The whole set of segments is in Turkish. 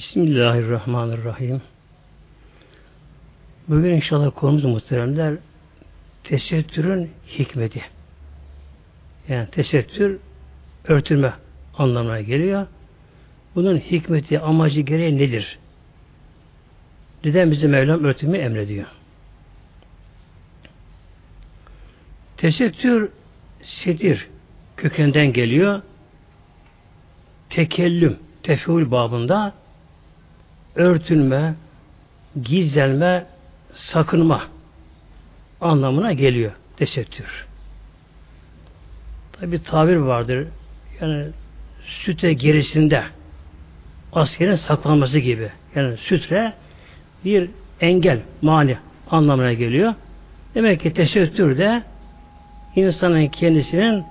Bismillahirrahmanirrahim. Bugün inşallah konumuz muhteremler tesettürün hikmeti. Yani tesettür örtülme anlamına geliyor. Bunun hikmeti, amacı gereği nedir? Neden bize Mevlam örtümü emrediyor? Tesettür setir kökenden geliyor. Tekellüm, tefeül babında örtülme, gizlenme, sakınma anlamına geliyor tesettür. Tabi tabir vardır. Yani süte gerisinde askerin saklanması gibi. Yani sütre bir engel, mani anlamına geliyor. Demek ki tesettür de insanın kendisinin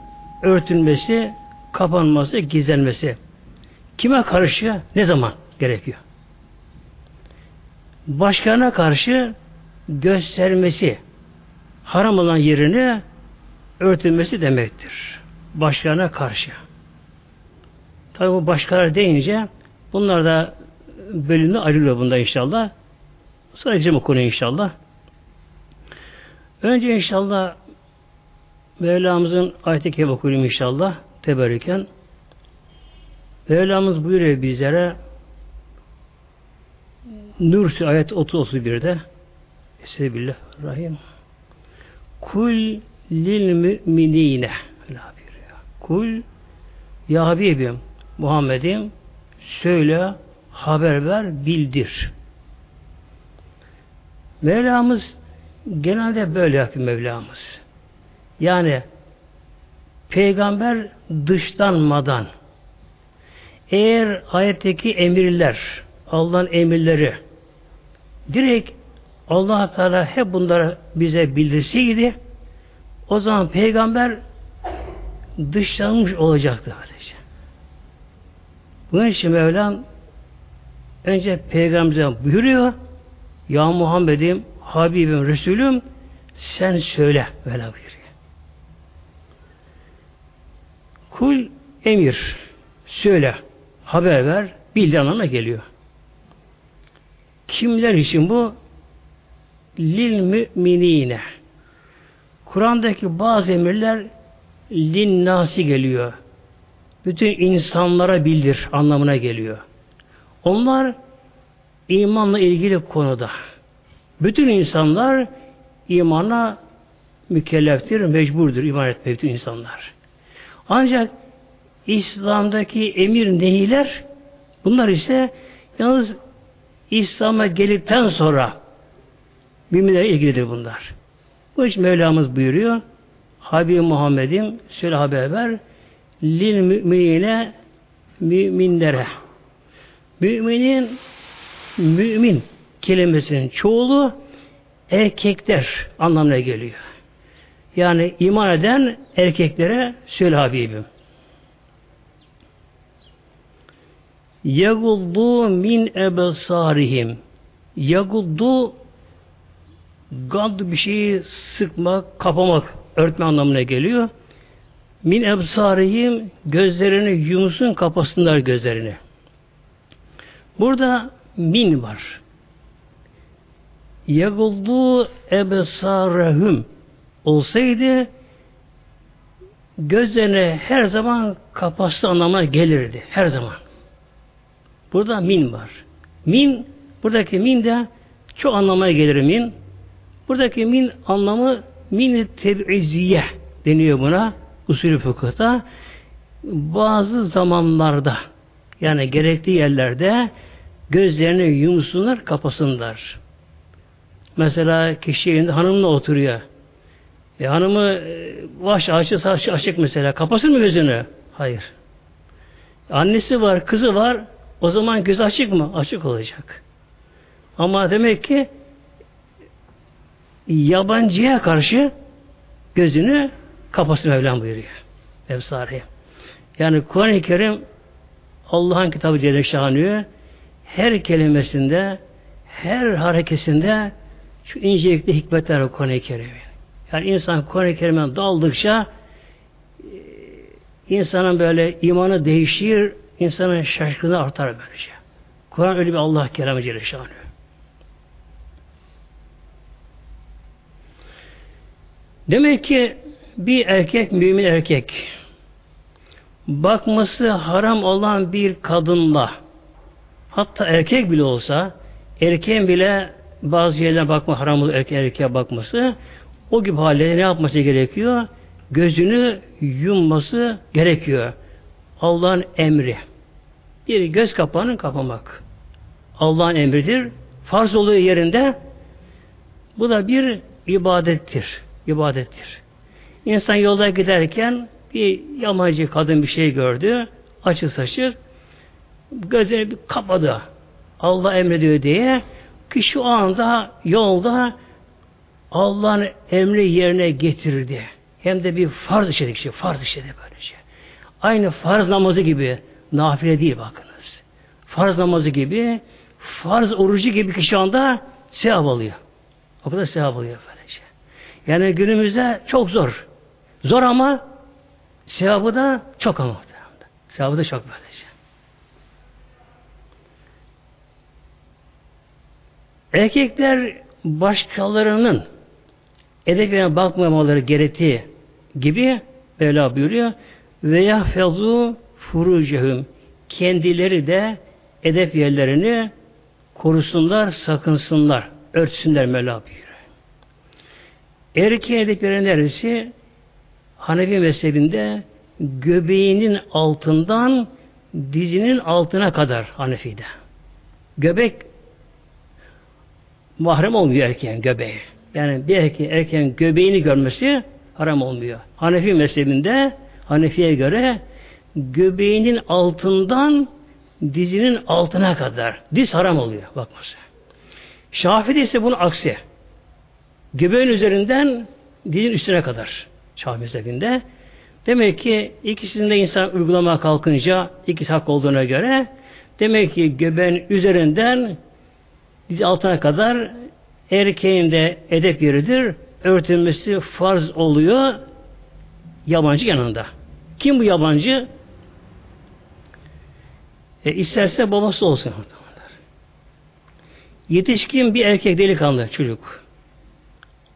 örtülmesi, kapanması, gizlenmesi. Kime karşı, ne zaman gerekiyor? Başkana karşı göstermesi, haram olan yerini örtülmesi demektir. Başkana karşı. Tabi bu başkalar deyince bunlar da bölümde ayrılıyor bunda inşallah. Sonra gireceğim o konuya inşallah. Önce inşallah Mevlamızın ayet-i kerime okuyayım inşallah teberrüken. Mevlamız buyuruyor bizlere Nur ayet 30-31'de Estağfirullah Kul lil müminine Kul Ya Habibim Muhammed'im söyle haber ver bildir. Mevlamız genelde böyle yapıyor Mevlamız. Yani peygamber dışlanmadan eğer ayetteki emirler Allah'ın emirleri direkt allah Teala hep bunları bize bildirseydi o zaman peygamber dışlanmış olacaktı kardeşim. Bunun için Mevlam önce peygamberimize buyuruyor Ya Muhammed'im, Habibim, Resulüm sen söyle böyle buyuruyor. Kul emir söyle haber ver bildir anlamına geliyor. Kimler için bu? Lil müminine. Kur'an'daki bazı emirler lin nasi geliyor. Bütün insanlara bildir anlamına geliyor. Onlar imanla ilgili konuda. Bütün insanlar imana mükelleftir, mecburdur iman etmek bütün insanlar. Ancak İslam'daki emir nehiler bunlar ise yalnız İslam'a geldikten sonra müminlere ilgilidir bunlar. Bu için Mevlamız buyuruyor Habib Muhammed'im söyle haber ver lil müminine müminlere müminin mümin kelimesinin çoğulu erkekler anlamına geliyor. Yani iman eden erkeklere söyle Habibim. Yaguldu min ebesarihim. Yaguldu gad bir şeyi sıkmak, kapamak, örtme anlamına geliyor. Min ebsarihim gözlerini yumsun kapasınlar gözlerini. Burada min var. Yaguldu ebesarehum olsaydı gözlerine her zaman kapaslı anlamına gelirdi. Her zaman. Burada min var. Min, buradaki min de çok anlamaya gelir min. Buradaki min anlamı min teb'iziye deniyor buna usulü fıkıhta. Bazı zamanlarda yani gerekli yerlerde gözlerini yumsunlar, kapasınlar. Mesela kişi hanımla oturuyor. E, hanımı e, baş açık, saç açık mesela. Kapasın mı gözünü? Hayır. Annesi var, kızı var. O zaman göz açık mı? Açık olacak. Ama demek ki yabancıya karşı gözünü kapasın Mevlam buyuruyor. Efsari. Yani Kur'an-ı Kerim Allah'ın kitabı Celle her kelimesinde her harekesinde şu incelikli hikmetler Kur'an-ı Kerim'in. Yani insan Kur'an-ı Kerim'e daldıkça e, insanın böyle imanı değişir, insanın şaşkınlığı artar böylece. Kur'an öyle bir Allah kelamı Celle Demek ki bir erkek, mümin erkek bakması haram olan bir kadınla hatta erkek bile olsa erkeğin bile bazı yerlerine bakma haram olur erkeğe, erkeğe bakması o gibi halde ne yapması gerekiyor? Gözünü yumması gerekiyor. Allah'ın emri. Bir göz kapağını kapamak. Allah'ın emridir. Farz oluyor yerinde. Bu da bir ibadettir. İbadettir. İnsan yolda giderken bir yamacı kadın bir şey gördü. Açık saçık. Gözlerini bir kapadı. Allah emrediyor diye ki şu anda yolda Allah'ın emri yerine getirdi. Hem de bir farz işledik şey, farz işledi böylece. Aynı farz namazı gibi, nafile değil bakınız. Farz namazı gibi, farz orucu gibi ki şu anda sevap alıyor. O kadar sevap alıyor böylece. Yani günümüzde çok zor. Zor ama sevabı da çok ama. Sevabı da çok böylece. Erkekler başkalarının edebine bakmamaları gerektiği gibi Mevla buyuruyor ve yahfezu furucehum kendileri de edep yerlerini korusunlar, sakınsınlar, örtsünler Mevla buyuruyor. Erkeğin edepleri neresi? Hanefi mezhebinde göbeğinin altından dizinin altına kadar Hanefi'de. Göbek mahrem olmuyor erkeğin göbeği. Yani bir erkeğin, erkeğin göbeğini görmesi haram olmuyor. Hanefi mezhebinde Hanefi'ye göre göbeğinin altından dizinin altına kadar diz haram oluyor bakması. Şafi'de ise bunun aksi. Göbeğin üzerinden dizin üstüne kadar. Şafii mezhebinde. Demek ki ikisinde insan uygulamaya kalkınca ikisi hak olduğuna göre demek ki göbeğin üzerinden diz altına kadar erkeğin de edep yeridir. Örtülmesi farz oluyor yabancı yanında. Kim bu yabancı? E, isterse babası olsun. Yetişkin bir erkek delikanlı çocuk.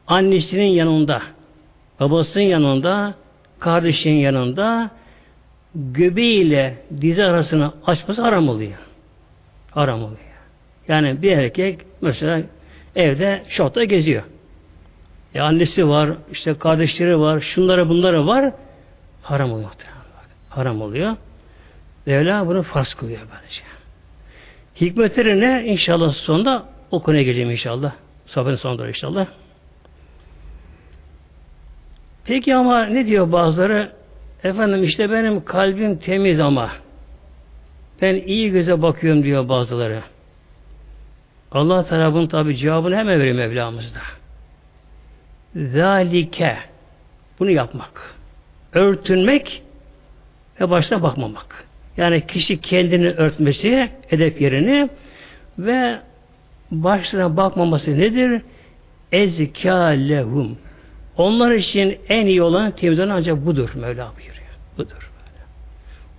Annesinin yanında, babasının yanında, kardeşinin yanında göbeğiyle dizi arasını açması haram oluyor. Haram oluyor. Yani bir erkek mesela evde şortta geziyor. E annesi var, işte kardeşleri var, şunları bunları var. Haram oluyor. Haram oluyor. Mevla bunu farz kılıyor böylece. Hikmetleri ne? İnşallah sonunda o konuya geleceğim inşallah. Sohbetin sonunda inşallah. Peki ama ne diyor bazıları? Efendim işte benim kalbim temiz ama ben iyi göze bakıyorum diyor bazıları. Allah tarafının tabi cevabını hemen veriyor Mevlamızda. Zalike bunu yapmak. Örtünmek ve başına bakmamak. Yani kişi kendini örtmesi, edep yerini ve başına bakmaması nedir? Ezkâ lehum. Onlar için en iyi olan temiz olan ancak budur Mevla buyuruyor. Budur.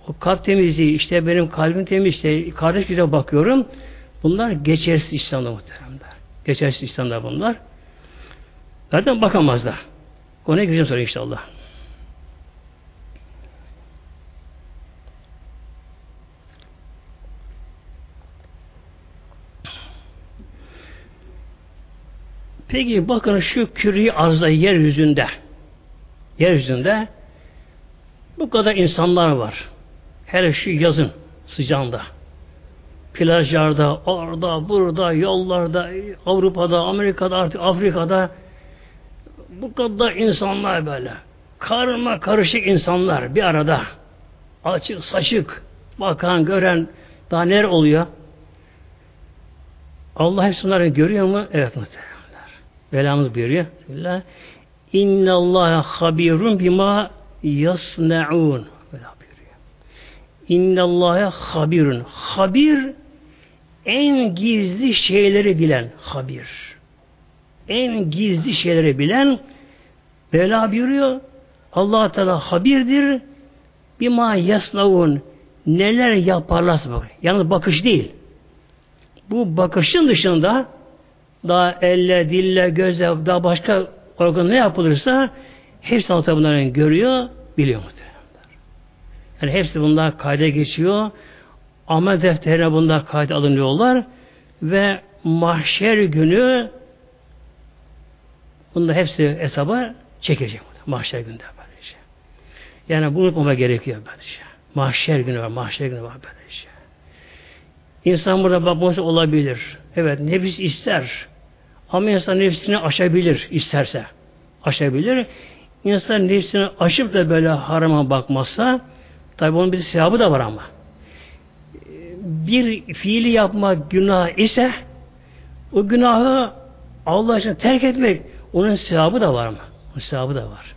O kalp temizliği, işte benim kalbim temiz, işte kardeş güzel bakıyorum. Bunlar geçersiz İslam'da muhteremler. Geçersiz İslam'da bunlar. Zaten bakamazlar. Konuya gireceğim sonra inşallah. Peki bakın şu küri arzda yeryüzünde yeryüzünde bu kadar insanlar var. Her şu yazın sıcağında. Plajlarda, orada, burada, yollarda, Avrupa'da, Amerika'da, artık Afrika'da bu kadar insanlar böyle. Karma karışık insanlar bir arada. Açık, saçık, bakan, gören daha neler oluyor? Allah hepsi bunları görüyor mu? Evet muhtemelen. Velamız buyuruyor. İnne Allaha habirun bima yasnaun. Böyle buyuruyor. İnne Allaha habirun. Habir en gizli şeyleri bilen habir. En gizli şeyleri bilen Mevla buyuruyor. Allah Teala habirdir. Bima yasnaun. Neler yaparlarsa bak. Yalnız bakış değil. Bu bakışın dışında daha elle, dille, gözle, daha başka organ ne yapılırsa hepsi Allah bunların görüyor, biliyor muhtemelen. Yani hepsi bunlar kayda geçiyor. Amel defterine bunlar kayda alınıyorlar ve mahşer günü bunda hepsi hesaba çekecek. Mahşer günde böylece. Yani bunu unutmama gerekiyor böylece. Mahşer günü var, mahşer günü var böylece. İnsan burada bakması olabilir. Evet, nefis ister. Ama insan nefsini aşabilir isterse. Aşabilir. İnsan nefsini aşıp da böyle harama bakmazsa tabi onun bir sevabı da var ama. Bir fiili yapmak günah ise o günahı Allah için terk etmek onun sevabı da var mı? Onun sevabı da var.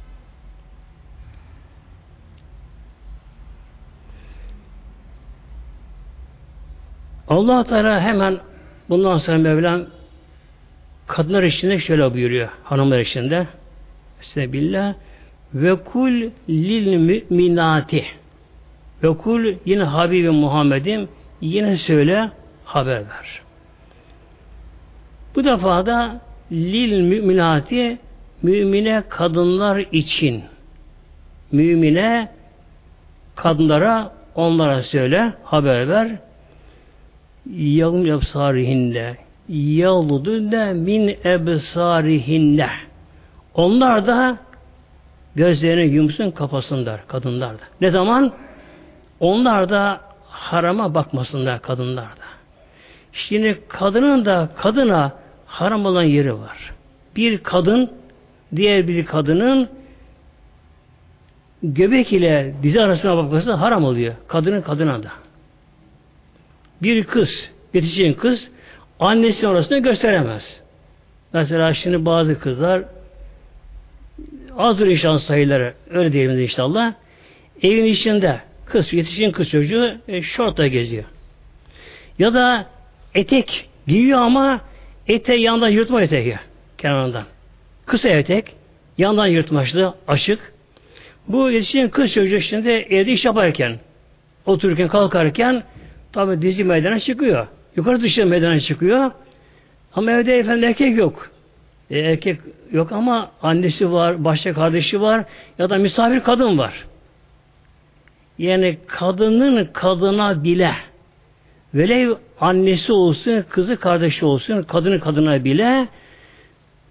Allah Teala hemen bundan sonra Mevlam kadınlar içinde şöyle buyuruyor hanımlar içinde Sebillah ve kul lil müminati. Ve kul yine Habibim Muhammed'im yine söyle haber ver. Bu defa da lil müminati mümine kadınlar için. Mümine kadınlara onlara söyle haber ver. Yavum ebsarihinle yaludunne min ebsarihinne onlar da gözlerini yumsun kapasınlar kadınlar da. Ne zaman? Onlar da harama bakmasınlar kadınlar da. Şimdi kadının da kadına haram olan yeri var. Bir kadın diğer bir kadının göbek ile dizi arasına bakması haram oluyor. Kadının kadına da. Bir kız, yetişen kız annesi arasında gösteremez. Mesela şimdi bazı kızlar azdır inşallah sayıları öyle diyelim inşallah. Evin içinde kız, yetişen kız çocuğu e, şortla geziyor. Ya da etek giyiyor ama eteği yandan yırtma eteği kenarından. Kısa etek, yandan yırtmaçlı, açık. Bu yetişen kız çocuğu şimdi evde iş yaparken, otururken, kalkarken tabi dizi meydana çıkıyor. Yukarı dışı meydana çıkıyor. Ama evde efendim erkek yok. E, erkek yok ama annesi var, başka kardeşi var ya da misafir kadın var. Yani kadının kadına bile velev annesi olsun, kızı kardeşi olsun, kadının kadına bile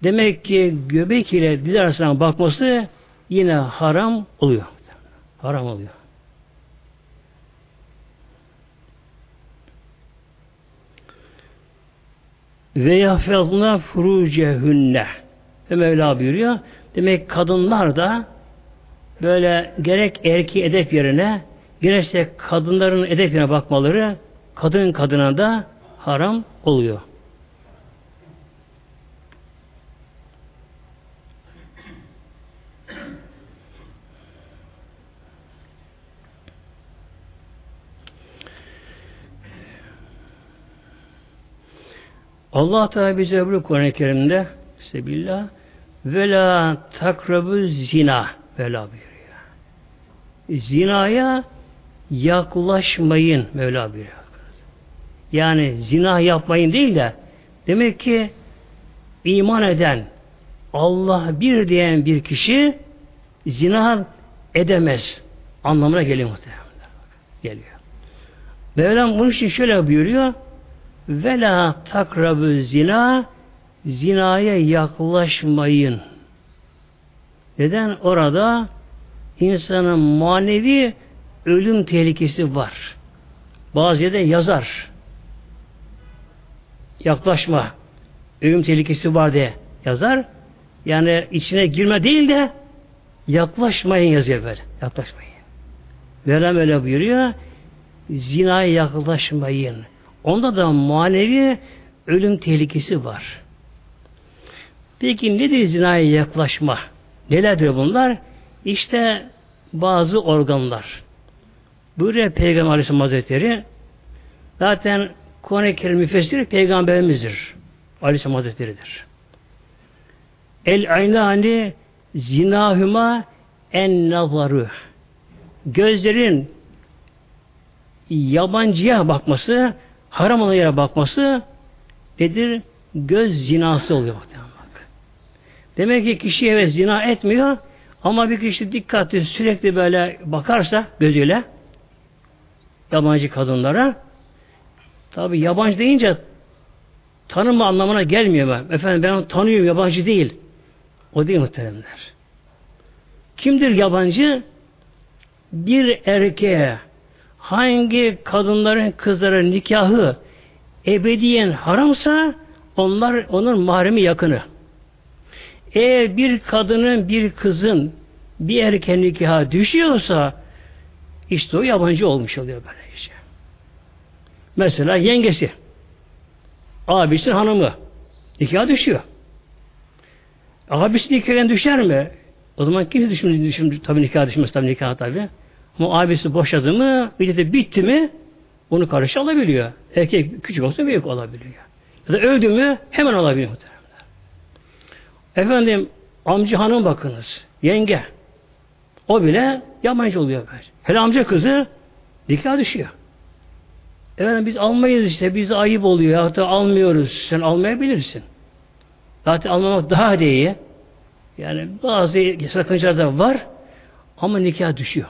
demek ki göbek ile dil arasına bakması yine haram oluyor. Haram oluyor. Ve yahfazna furucehünne. Ve Mevla buyuruyor. Demek kadınlar da böyle gerek erkeği edep yerine gerekse kadınların edep yerine bakmaları kadın kadına da haram oluyor. Allah Teala bize bu Kur'an-ı Kerim'de Sebillah ve la zina Mevla buyuruyor. Zinaya yaklaşmayın Mevla buyuruyor. Yani zina yapmayın değil de demek ki iman eden Allah bir diyen bir kişi zina edemez anlamına geliyor muhtemelen. Geliyor. Mevlam bunun için şöyle buyuruyor ve la takrabü zina zinaya yaklaşmayın. Neden? Orada insanın manevi ölüm tehlikesi var. Bazı yerde yazar. Yaklaşma. Ölüm tehlikesi var diye yazar. Yani içine girme değil de yaklaşmayın yazıyor böyle. Yaklaşmayın. Velem öyle buyuruyor. Zinaya yaklaşmayın. Onda da manevi ölüm tehlikesi var. Peki nedir zinaya yaklaşma? Nelerdir bunlar? İşte bazı organlar. Buyuruyor Peygamber Aleyhisselam Hazretleri zaten Kuran-ı Kerim müfessiri Peygamberimizdir. Aleyhisselam Hazretleri'dir. El aynani zinahüma en nazaru gözlerin yabancıya bakması haram olan yere bakması nedir? Göz zinası oluyor bak. Demek ki kişi evet zina etmiyor ama bir kişi dikkatli sürekli böyle bakarsa gözüyle yabancı kadınlara tabi yabancı deyince tanıma anlamına gelmiyor ben. Efendim ben onu tanıyorum yabancı değil. O değil muhteremler. Kimdir yabancı? Bir erkeğe hangi kadınların kızların nikahı ebediyen haramsa onlar onun mahremi yakını. Eğer bir kadının bir kızın bir erkeğin nikahı düşüyorsa işte o yabancı olmuş oluyor böyle işte. Mesela yengesi abisi hanımı nikah düşüyor. Abisi nikahına düşer mi? O zaman kimse düşmüyor tabii nikah düşmez tabii nikah tabii. Ama abisi boşadı mı, de bitti mi onu karşı alabiliyor. Erkek küçük olsa büyük olabiliyor. Ya da öldü mü hemen alabiliyor. Efendim amca hanım bakınız. Yenge. O bile yabancı oluyor. Böyle. Hele amca kızı nikah düşüyor. Efendim biz almayız işte. Bize ayıp oluyor. Hatta almıyoruz. Sen almayabilirsin. Zaten almamak daha da iyi. Yani bazı sakıncalar da var. Ama nikah düşüyor.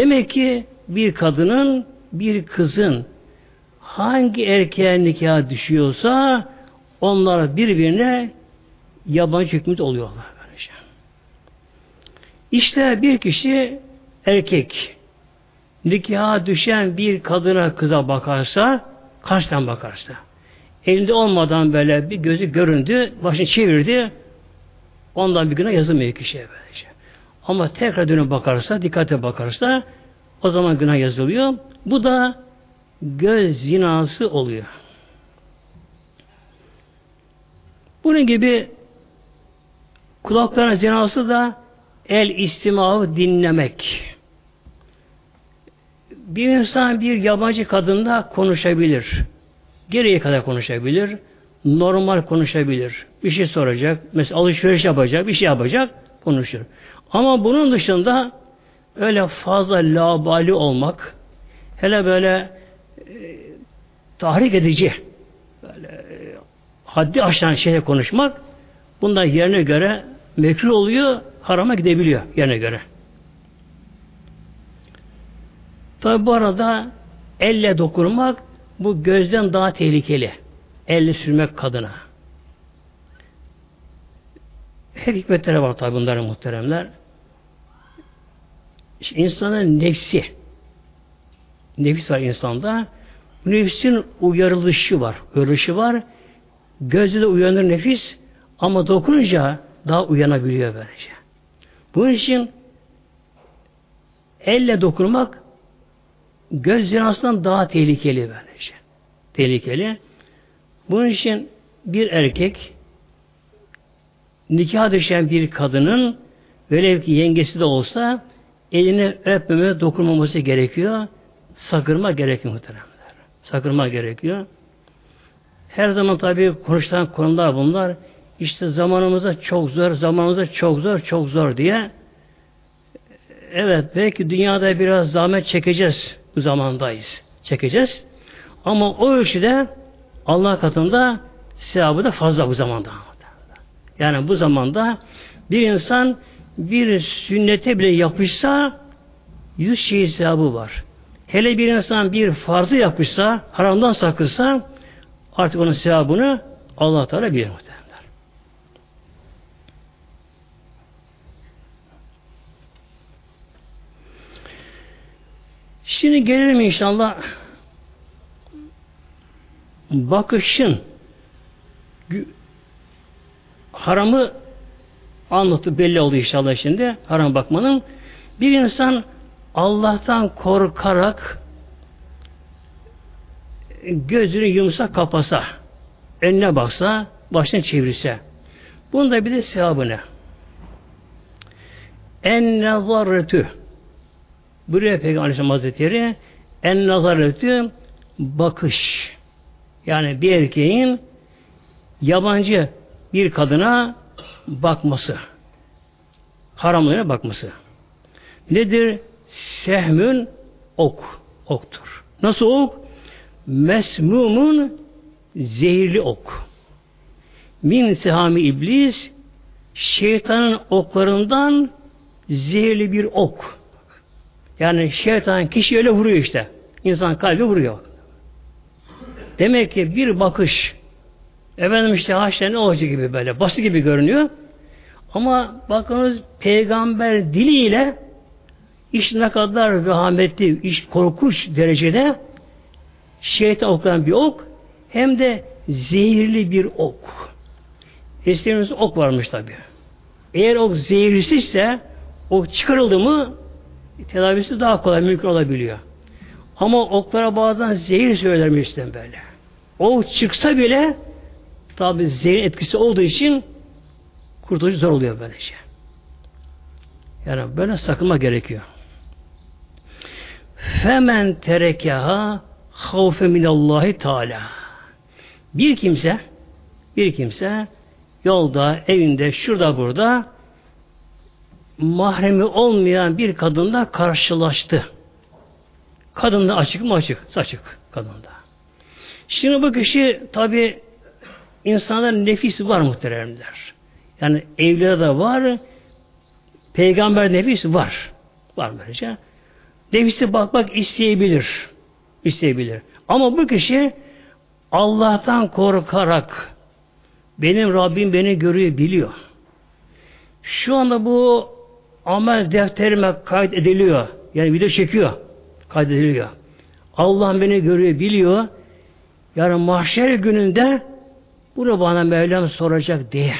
Demek ki bir kadının, bir kızın hangi erkeğe nikah düşüyorsa onlar birbirine yabancı hükmünde oluyorlar. Böylece. İşte bir kişi erkek nikaha düşen bir kadına kıza bakarsa kaçtan bakarsa elinde olmadan böyle bir gözü göründü başını çevirdi ondan bir güne yazılmıyor kişiye böylece. Ama tekrar dönüp bakarsa dikkate bakarsa o zaman günah yazılıyor. Bu da göz zinası oluyor. Bunun gibi kulakların zinası da el istimavı dinlemek. Bir insan bir yabancı kadınla konuşabilir. Gereği kadar konuşabilir. Normal konuşabilir. Bir şey soracak. Mesela alışveriş yapacak. Bir şey yapacak. Konuşur. Ama bunun dışında öyle fazla labali olmak hele böyle e, tahrik edici böyle e, haddi aşan şeyle konuşmak bundan yerine göre mekruh oluyor, harama gidebiliyor yerine göre. Tabi bu arada elle dokunmak bu gözden daha tehlikeli. Elle sürmek kadına. Hep hikmetleri var tabi bunların muhteremler. İşte insanın nefsi nefis var insanda. Nefsin uyarılışı var. Uyarılışı var. Gözde de uyanır nefis ama dokununca daha uyanabiliyor böylece. Bunun için elle dokunmak göz zinasından daha tehlikeli böylece. Tehlikeli. Bunun için bir erkek nikah düşen bir kadının velev ki yengesi de olsa elini öpmeme, dokunmaması gerekiyor. Sakırma gerekiyor muhteremler. Sakırma gerekiyor. Her zaman tabi konuşulan konular bunlar. İşte zamanımızda çok zor, zamanımızda çok zor, çok zor diye. Evet, belki dünyada biraz zahmet çekeceğiz. Bu zamandayız. Çekeceğiz. Ama o ölçüde Allah katında sevabı da fazla bu zamanda. Yani bu zamanda bir insan bir sünnete bile yapışsa yüz şey sevabı var. Hele bir insan bir farzı yapışsa, haramdan sakınsa artık onun sevabını Allah Teala bilir muhtemelen. Şimdi gelelim inşallah bakışın haramı anlatı belli oldu inşallah şimdi. Haram bakmanın. Bir insan Allah'tan korkarak gözünü yumsa kapasa, önüne baksa, başını çevirse. Bunda bir de sevabı ne? En nazaretü Buraya Peygamber Aleyhisselam Hazretleri en nazaretü bakış. Yani bir erkeğin yabancı bir kadına bakması. Haramlarına bakması. Nedir? Sehmün ok. Oktur. Nasıl ok? mesmumun zehirli ok. Min sehami iblis şeytanın oklarından zehirli bir ok. Yani şeytan kişi öyle vuruyor işte. İnsan kalbi vuruyor. Demek ki bir bakış efendim işte haşla ne olacak gibi böyle basit gibi görünüyor. Ama bakınız peygamber diliyle iş ne kadar vehametli, iş korkunç derecede şeytan okuyan bir ok hem de zehirli bir ok. Eskiden ok varmış tabi. Eğer ok zehirlisizse ok çıkarıldı mı tedavisi daha kolay mümkün olabiliyor. Ama oklara bazen zehir söylermiştim böyle. O çıksa bile tabi zehir etkisi olduğu için kurtuluş zor oluyor böylece. Yani böyle sakınma gerekiyor. Femen terekeha havfe minallahi teala. Bir kimse bir kimse yolda, evinde, şurada burada mahremi olmayan bir kadınla karşılaştı. Kadında açık mı açık? Açık kadında. Şimdi bu kişi tabi insanların nefisi var muhteremler. Yani evlere de var, peygamber nefisi var. Var böylece. Nefisi bakmak isteyebilir. isteyebilir. Ama bu kişi Allah'tan korkarak benim Rabbim beni görüyor, biliyor. Şu anda bu amel defterime kaydediliyor. Yani video çekiyor. Kaydediliyor. Allah beni görüyor, biliyor. Yani mahşer gününde bunu bana Mevlam soracak diye.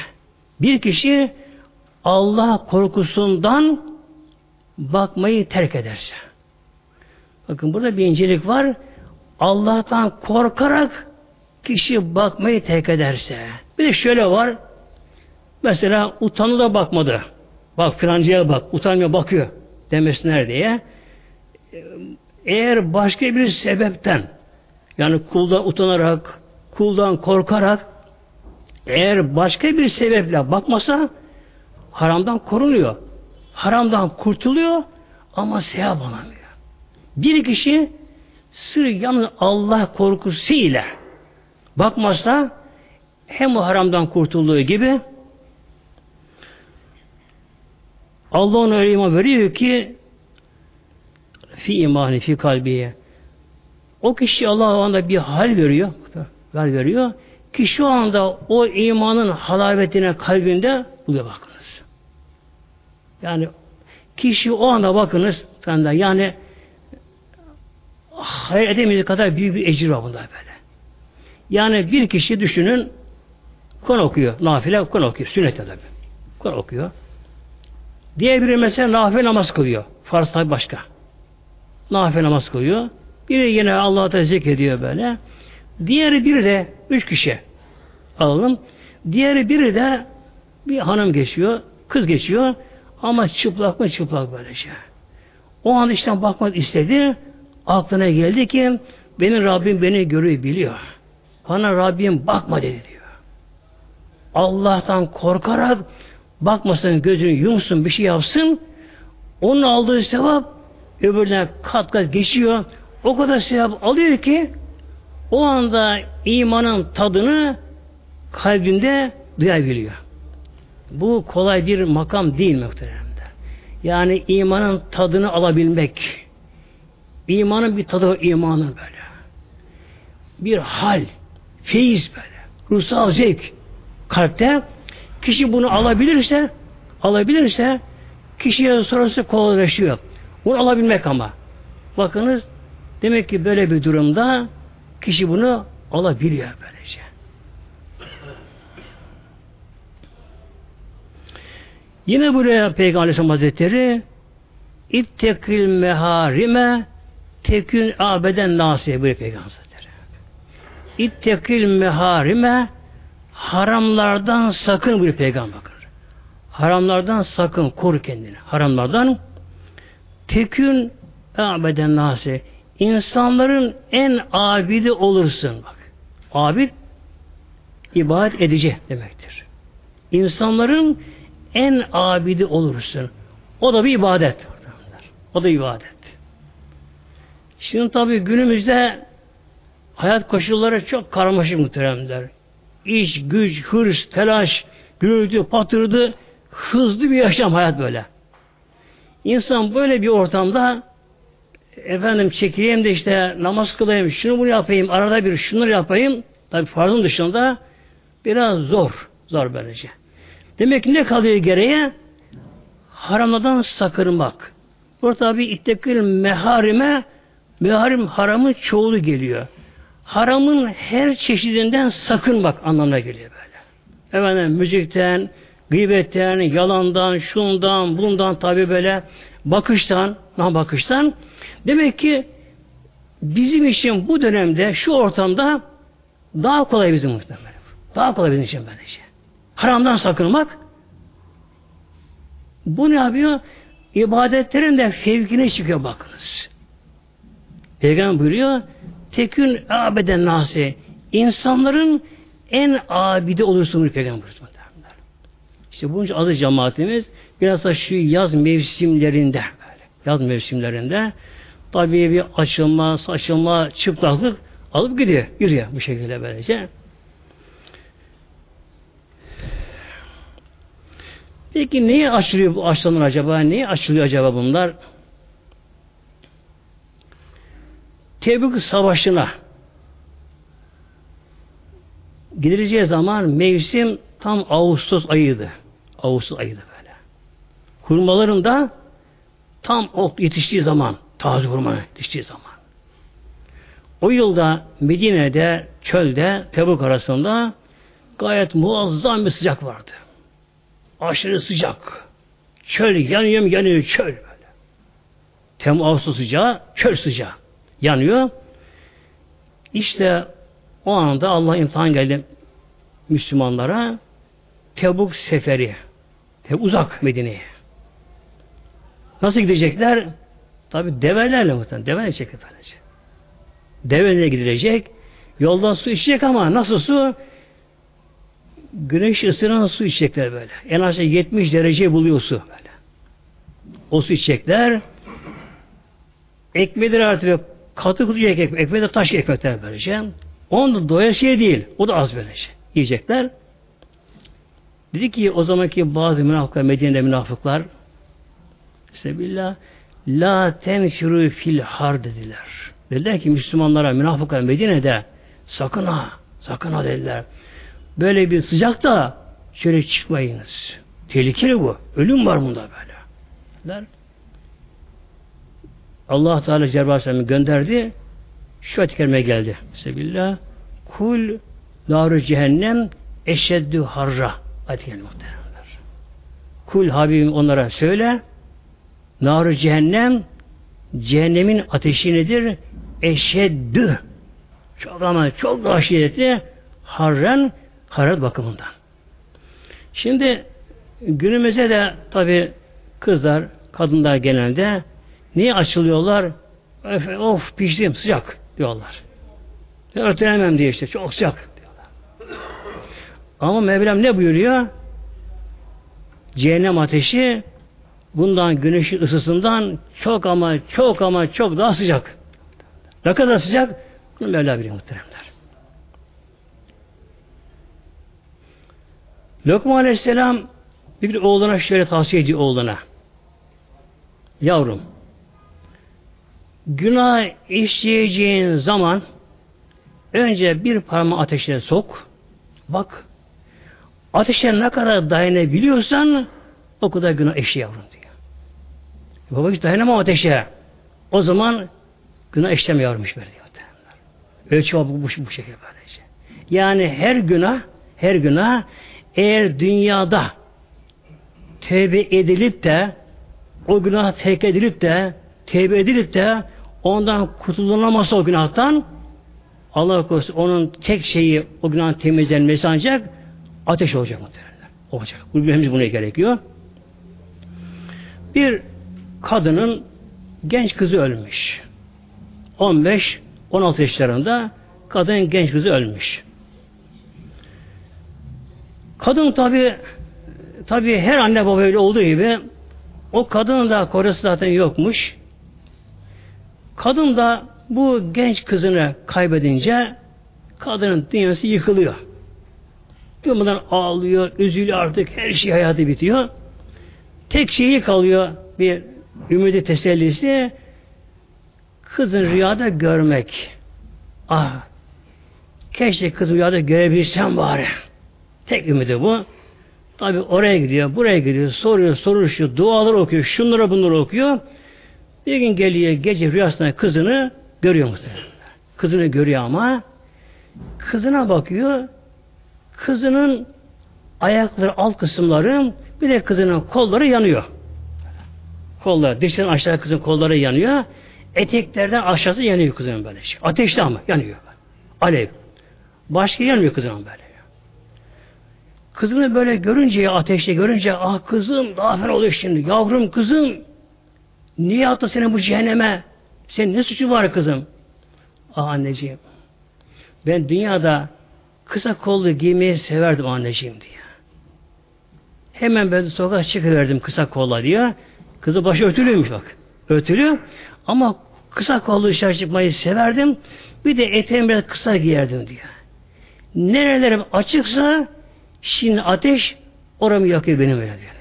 Bir kişi Allah korkusundan bakmayı terk ederse. Bakın burada bir incelik var. Allah'tan korkarak kişi bakmayı terk ederse. Bir de şöyle var. Mesela utanı da bakmadı. Bak filancaya bak. Utanmıyor bakıyor. Demesinler diye. Eğer başka bir sebepten yani kuldan utanarak kuldan korkarak eğer başka bir sebeple bakmasa haramdan korunuyor. Haramdan kurtuluyor ama sevap alamıyor. Bir kişi sırf yalnız Allah korkusuyla bakmazsa hem o haramdan kurtulduğu gibi Allah ona öyle iman veriyor ki fi imani fi kalbiye o kişi Allah o anda bir hal veriyor hal veriyor ki şu anda o imanın halavetine kalbinde buluyor bakınız. Yani kişi o anda bakınız senden yani hayal edemeyecek kadar büyük bir ecir var bunda böyle. Yani bir kişi düşünün Kur'an okuyor. Nafile Kur'an okuyor. Sünnet tabi. Kur'an okuyor. Diğer biri mesela nafile namaz kılıyor. Farz tabi başka. Nafile namaz kılıyor. Biri yine Allah'a tezik ediyor böyle. Diğeri biri de üç kişi alalım. Diğeri biri de bir hanım geçiyor. Kız geçiyor. Ama çıplak mı çıplak böylece. O an işte bakmak istedi. Aklına geldi ki benim Rabbim beni görüyor, biliyor. Bana Rabbim bakma dedi diyor. Allah'tan korkarak bakmasın gözünü yumsun bir şey yapsın onun aldığı sevap öbürüne kat kat geçiyor. O kadar sevap alıyor ki o anda imanın tadını kalbinde duyabiliyor. Bu kolay bir makam değil muhteremler. Yani imanın tadını alabilmek. İmanın bir tadı imanın böyle. Bir hal, feyiz böyle. Ruhsal zevk kalpte. Kişi bunu alabilirse alabilirse kişiye sonrası kolaylaşıyor. Bunu alabilmek ama. Bakınız demek ki böyle bir durumda kişi bunu alabiliyor böylece. Yine buraya Peygamber Aleyhisselam Hazretleri İttekil meharime tekün abeden nasiye buyuruyor Peygamber Hazretleri. İttekil meharime haramlardan sakın buyuruyor Peygamber. Haramlardan sakın koru kendini. Haramlardan tekün abeden nasiye insanların en abidi olursun. Bak. Abid ibadet edici demektir. İnsanların en abidi olursun. O da bir ibadet. O da ibadet. Şimdi tabi günümüzde Hayat koşulları çok karmaşık muhteremler. İş, güç, hırs, telaş, gürültü, patırdı, hızlı bir yaşam hayat böyle. İnsan böyle bir ortamda efendim çekileyim de işte namaz kılayım, şunu bunu yapayım, arada bir şunları yapayım. Tabi farzın dışında biraz zor. Zor böylece. Demek ki ne kalıyor gereğe? Haramlardan sakırmak. Burada tabi ittekil meharime meharim haramın çoğulu geliyor. Haramın her çeşidinden sakınmak anlamına geliyor böyle. Efendim müzikten, gıybetten, yalandan, şundan, bundan tabi böyle bakıştan, bakıştan. Demek ki bizim için bu dönemde, şu ortamda daha kolay bizim muhtemelen. Daha kolay bizim için böylece. Haramdan sakınmak bu ne yapıyor? İbadetlerin de fevkine çıkıyor bakınız. Peygamber buyuruyor tekün abeden nasi insanların en abide olursun Peygamber buyuruyor. İşte bunun için adı cemaatimiz biraz da şu yaz mevsimlerinde böyle, yaz mevsimlerinde tabii bir açılma, saçılma, çıplaklık alıp gidiyor, yürüyor bu şekilde böylece. Peki niye açılıyor bu açlanır acaba? Niye açılıyor acaba bunlar? Tebük Savaşı'na gidileceği zaman mevsim tam Ağustos ayıydı. Ağustos ayıydı böyle. Hurmaların da tam ot yetiştiği zaman, taze hurma yetiştiği zaman. O yılda Medine'de, çölde, Tebuk arasında gayet muazzam bir sıcak vardı. Aşırı sıcak. Çöl yanıyor yanıyor çöl böyle. Temmuz Ağustos sıcağı, çöl sıcağı. Yanıyor. İşte o anda Allah imtihan geldi Müslümanlara. Tebuk seferi. Tebuk uzak Medine'ye. Nasıl gidecekler? Tabi develerle muhtemelen. Develerle çekip efendice. Develerle gidilecek. Yoldan su içecek ama nasıl su? Güneş ısınan su içecekler böyle. En az 70 derece buluyor su böyle. O su içecekler. Ekmeğidir artık katı kutu ekmek, ekmeği de taş ekmekler böylece. Onun da doya şey değil. O da az böylece. Yiyecekler. Dedi ki o zamanki bazı münafıklar, Medine'de münafıklar Sebillah La tenfiru fil har dediler. Dediler ki Müslümanlara, münafıklar Medine'de sakın ha, sakın ha dediler. Böyle bir sıcakta şöyle çıkmayınız. Tehlikeli bu. Ölüm var bunda böyle. Dediler. Allah Teala Cebrail gönderdi. Şu ayet geldi. Sebillah. Kul naru cehennem eşeddü harra. Ayet muhteremler. Kul Habibim onlara söyle. Naru cehennem cehennemin ateşi nedir? Eşeddü. Çok ama çok daha şiddetli harren hararet bakımından. Şimdi günümüzde de tabi kızlar, kadınlar genelde niye açılıyorlar? Of, of piştim sıcak diyorlar. Örtülemem diye işte çok sıcak diyorlar. Ama Mevlam ne buyuruyor? Cehennem ateşi bundan güneşin ısısından çok ama çok ama çok daha sıcak. Ne kadar sıcak? Bunu Mevla biliyor muhteremler. Lokman Aleyhisselam bir oğluna şöyle tavsiye ediyor oğluna. Yavrum, günah işleyeceğin zaman önce bir parmağı ateşe sok. Bak, ateşe ne kadar dayanabiliyorsan o kadar günah işle yavrum diyor. Baba hiç dayanamam ateşe. O zaman günah işlemiyormuş böyle diyor. Ölçü bu, bu, bu şekilde böylece. Yani her günah, her günah eğer dünyada tevbe edilip de o günah terk edilip de tevbe edilip de ondan kurtulamazsa o günahtan Allah korusun onun tek şeyi o günahın temizlenmesi ancak ateş olacak muhtemelen. Olacak. Bilmemiz buna gerekiyor. Bir kadının genç kızı ölmüş. 15-16 yaşlarında kadın genç kızı ölmüş. Kadın tabi tabi her anne baba öyle olduğu gibi o kadının da kocası zaten yokmuş. Kadın da Bu genç kızını kaybedince kadının dünyası yıkılıyor. Durmadan ağlıyor, üzülüyor artık, her şey hayatı bitiyor. Tek şeyi kalıyor bir ümidi tesellisi kızın rüyada görmek. Ah keşke kızı rüyada görebilsem bari. Tek ümidi bu. Tabi oraya gidiyor, buraya gidiyor, soruyor, soruşuyor, dualar okuyor, şunları bunları okuyor. Bir gün geliyor gece rüyasında kızını görüyor muhtemelen. Kızını görüyor ama kızına bakıyor. Kızının ayakları alt kısımları bir de kızının kolları yanıyor. Kolları, dişten aşağı kızın kolları yanıyor. Eteklerden aşağısı yanıyor kızın böyle. Ateşli ama yanıyor. Alev. Başka yanmıyor kızın böyle. Kızını böyle görünce, ateşte görünce, ah kızım daha fena oluyor şimdi. Yavrum kızım, niye attı seni bu cehenneme? Senin ne suçu var kızım? Ah anneciğim, ben dünyada kısa kollu giymeyi severdim anneciğim diye. Hemen ben sokağa çıkıverdim kısa kolla diye. Kızı başı örtülüymüş bak. Örtülü ama kısa kollu dışarı çıkmayı severdim. Bir de eteğimi biraz kısa giyerdim diyor. Nerelerim açıksa şimdi ateş oramı yakıyor benim öyle diyor.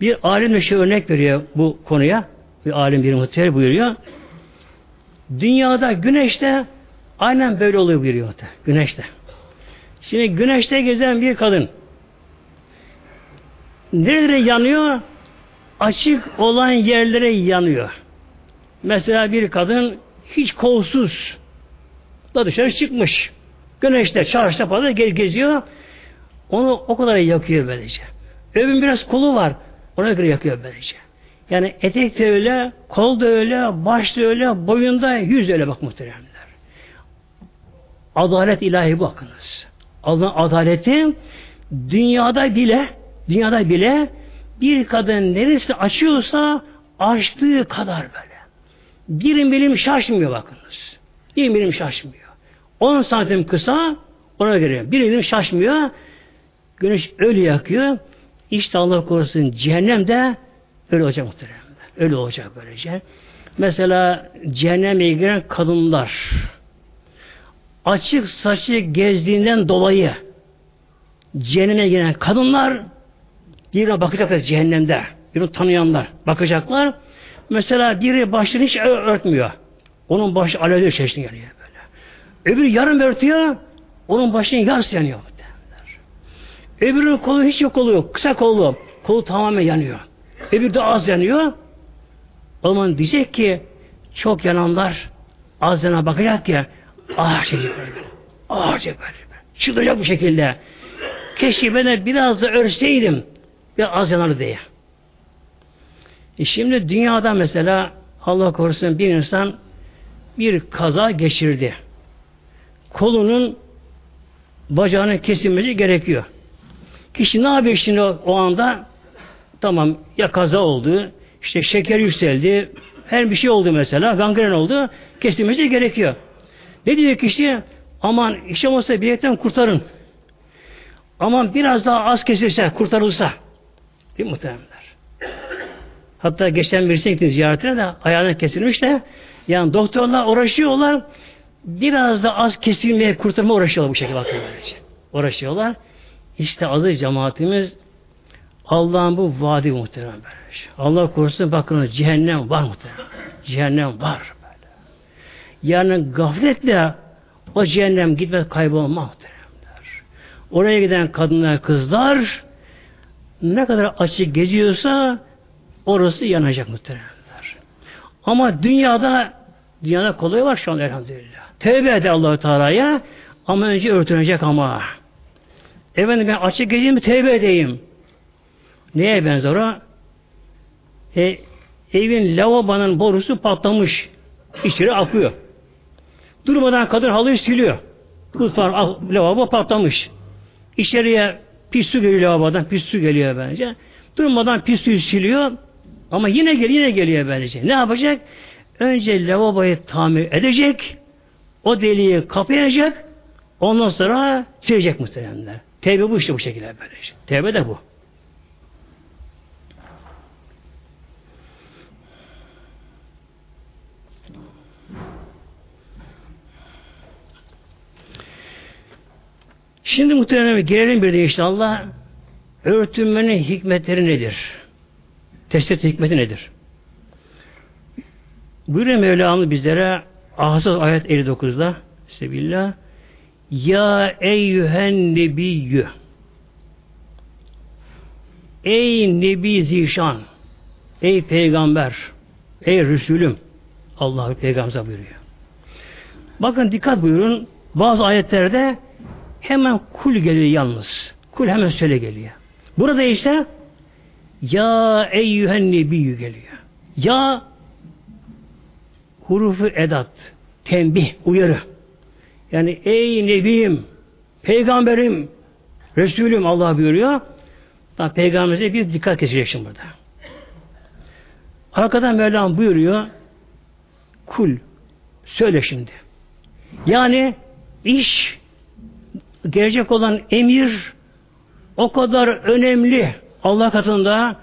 Bir alim de şey örnek veriyor bu konuya. Bir alim bir muhtemel buyuruyor. Dünyada güneşte aynen böyle oluyor buyuruyor. Güneşte. Şimdi güneşte gezen bir kadın nerelere yanıyor? Açık olan yerlere yanıyor. Mesela bir kadın hiç kolsuz da dışarı çıkmış. Güneşte, çarşıda fazla geziyor. Onu o kadar yakıyor böylece. Öbürün biraz kolu var. Ona göre yakıyor böylece. Yani etek de öyle, kol da öyle, baş da öyle, boyunda yüz öyle bak muhteremler. Adalet ilahi bakınız. Allah'ın adaleti dünyada bile dünyada bile bir kadın neresi açıyorsa açtığı kadar böyle. Bir milim şaşmıyor bakınız. Bir milim şaşmıyor. 10 santim kısa ona göre bir milim şaşmıyor. Güneş öyle yakıyor. İşte Allah korusun cehennem de öyle olacak muhtemelen. Öyle olacak böylece. Mesela cehenneme giren kadınlar açık saçı gezdiğinden dolayı cehenneme giren kadınlar birine bakacaklar cehennemde. Birini tanıyanlar bakacaklar. Mesela biri başını hiç örtmüyor. Onun başı alevli çeşitli yanıyor böyle. Öbürü yarım örtüyor. Onun başının yarısı yanıyor. Öbürünün kolu hiç yok oluyor. Kısa kollu. Kolu tamamen yanıyor. Öbürü de az yanıyor. O zaman diyecek ki çok yananlar az yana bakacak ki ağır çekecek böyle. Ağır çekecek böyle. Çıldıracak bu şekilde. Keşke ben de biraz da örseydim. Bir az yanar diye. E şimdi dünyada mesela Allah korusun bir insan bir kaza geçirdi. Kolunun bacağının kesilmesi gerekiyor. Kişi ne yapıyor şimdi o, anda? Tamam ya kaza oldu, işte şeker yükseldi, her bir şey oldu mesela, gangren oldu, kesilmesi gerekiyor. Ne diyor kişi? Aman işim olsa bir kurtarın. Aman biraz daha az kesilse, kurtarılsa. Değil mi muhtemelenler? Hatta geçen birisine gittim ziyaretine de ayağına kesilmiş de yani doktorlar uğraşıyorlar biraz da az kesilmeye kurtarma uğraşıyorlar bu şekilde bakın Uğraşıyorlar. İşte adı cemaatimiz Allah'ın bu vaadi muhterem böyle. Allah korusun bakın cehennem var muhterem. Cehennem var böyle. Yani gafletle o cehennem gitmez kaybolma muhteremler. Oraya giden kadınlar, kızlar ne kadar açık geziyorsa orası yanacak muhteremler. Ama dünyada dünyada kolay var şu an elhamdülillah. Tevbe eder allah Teala'ya ama önce örtünecek ama. Efendim ben açık gezeyim tevbe edeyim. Neye benzer o? E, evin lavabonun borusu patlamış. İçeri akıyor. Durmadan kadın halıyı siliyor. Mutfağın lavabo patlamış. İçeriye pis su geliyor lavabodan. Pis su geliyor bence. Durmadan pis suyu siliyor. Ama yine geliyor, yine geliyor bence. Ne yapacak? Önce lavaboyu tamir edecek. O deliği kapayacak. Ondan sonra silecek muhtemelenler. Tevbe bu işte bu şekilde böyle. Tevbe de bu. Şimdi muhtemelen gelelim bir de inşallah örtünmenin hikmetleri nedir? Teşhis hikmeti nedir? Buyuruyor Mevlamız bizlere Ahzab ayet 59'da Sebillah Ya eyyühen nebiyyü Ey Nebi Zişan Ey Peygamber Ey Resulüm Allah'ı Peygamber buyuruyor. Bakın dikkat buyurun bazı ayetlerde hemen kul geliyor yalnız. Kul hemen söyle geliyor. Burada işte ya eyyühen nebiyyü geliyor. Ya hurufu edat, tembih, uyarı. Yani ey nebiyim, peygamberim, Resulüm Allah buyuruyor. Daha peygamberimize bir dikkat kesecek şimdi burada. Arkadan Mevlam buyuruyor. Kul. Söyle şimdi. Yani iş gelecek olan emir o kadar önemli Allah katında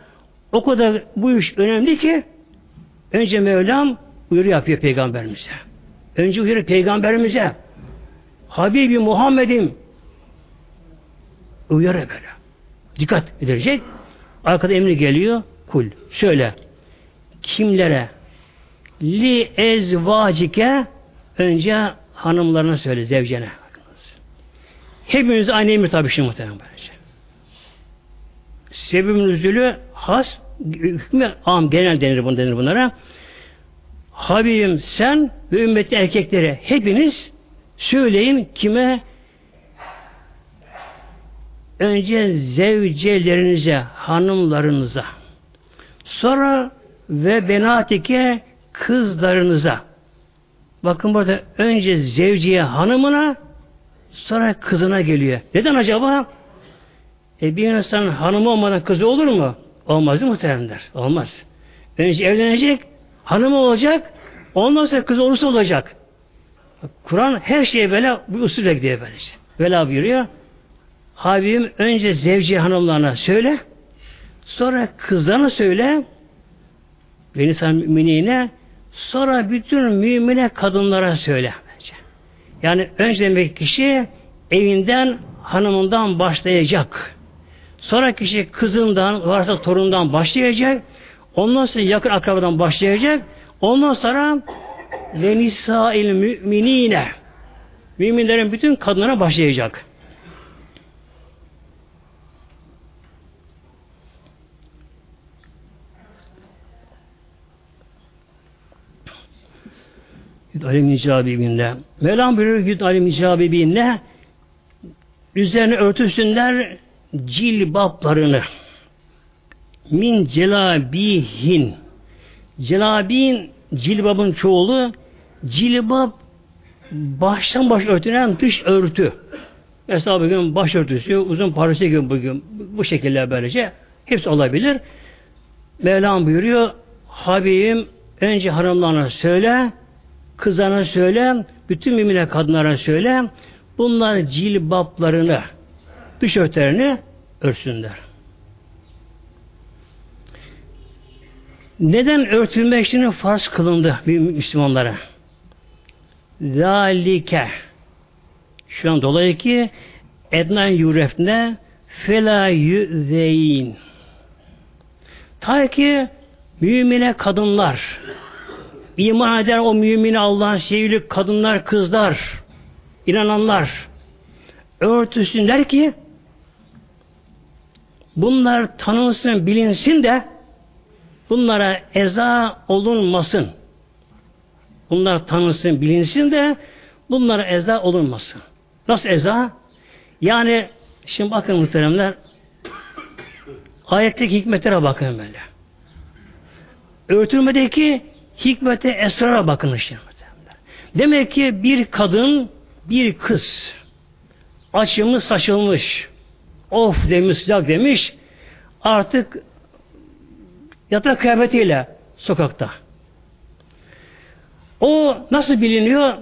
o kadar bu iş önemli ki önce Mevlam uyarı yapıyor peygamberimize. Önce uyarı peygamberimize. Habibi Muhammed'im uyarı böyle. Dikkat edilecek. Arkada emri geliyor. Kul. Şöyle. Kimlere? Li ezvacike önce hanımlarına söyle, zevcene. Hepimiz aynı emir tabi şimdi muhtemelen böylece. Sebebin üzülü has, hükmü am genel denir, bunu denir bunlara. Habibim sen ve ümmetin erkeklere hepiniz söyleyin kime önce zevcelerinize, hanımlarınıza sonra ve benatike kızlarınıza bakın burada önce zevciye hanımına sonra kızına geliyor. Neden acaba? E bir insanın hanımı olmadan kızı olur mu? Olmaz mı muhteremler? Olmaz. Önce evlenecek, hanımı olacak, ondan sonra kız olursa olacak. Kur'an her şeye böyle bu usulle gidiyor böylece. Vela buyuruyor. Habibim önce zevci hanımlarına söyle, sonra kızlarına söyle, ve insan müminine, sonra bütün mümine kadınlara söyle. Yani önce demek kişi evinden, hanımından başlayacak. Sonra kişi kızından, varsa torundan başlayacak. Ondan sonra yakın akrabadan başlayacak. Ondan sonra ve nisail müminine müminlerin bütün kadınlara başlayacak. Yüd alim icabibinde. Mevlam buyuruyor Yüd alim icabibinde üzerine örtüsünler cilbaplarını min celabihin celabin cilbabın çoğulu cilbap baştan baş örtünen dış örtü. Mesela bugün başörtüsü, uzun parçası gibi bugün bu şekilde böylece hepsi olabilir. Mevlam buyuruyor Habibim önce hanımlarına söyle kızlarına söyle bütün mümine kadınlara söyle bunlar cilbaplarını dış örtlerini örtsünler. Neden örtülme işinin farz kılındı Müslümanlara? Zalike şu an dolayı ki ednan yurefne fela yüzeyin ta ki mümine kadınlar iman eden o mümine Allah'ın sevgili kadınlar, kızlar inananlar örtüsünler ki bunlar tanınsın, bilinsin de bunlara eza olunmasın. Bunlar tanınsın, bilinsin de bunlara eza olunmasın. Nasıl eza? Yani şimdi bakın muhteremler ayetteki hikmetlere bakın böyle. Örtülmedeki hikmete esrara bakın işte. Demek ki bir kadın, bir kız açılmış, saçılmış, of demiş, sıcak demiş, artık yatak kıyafetiyle sokakta. O nasıl biliniyor?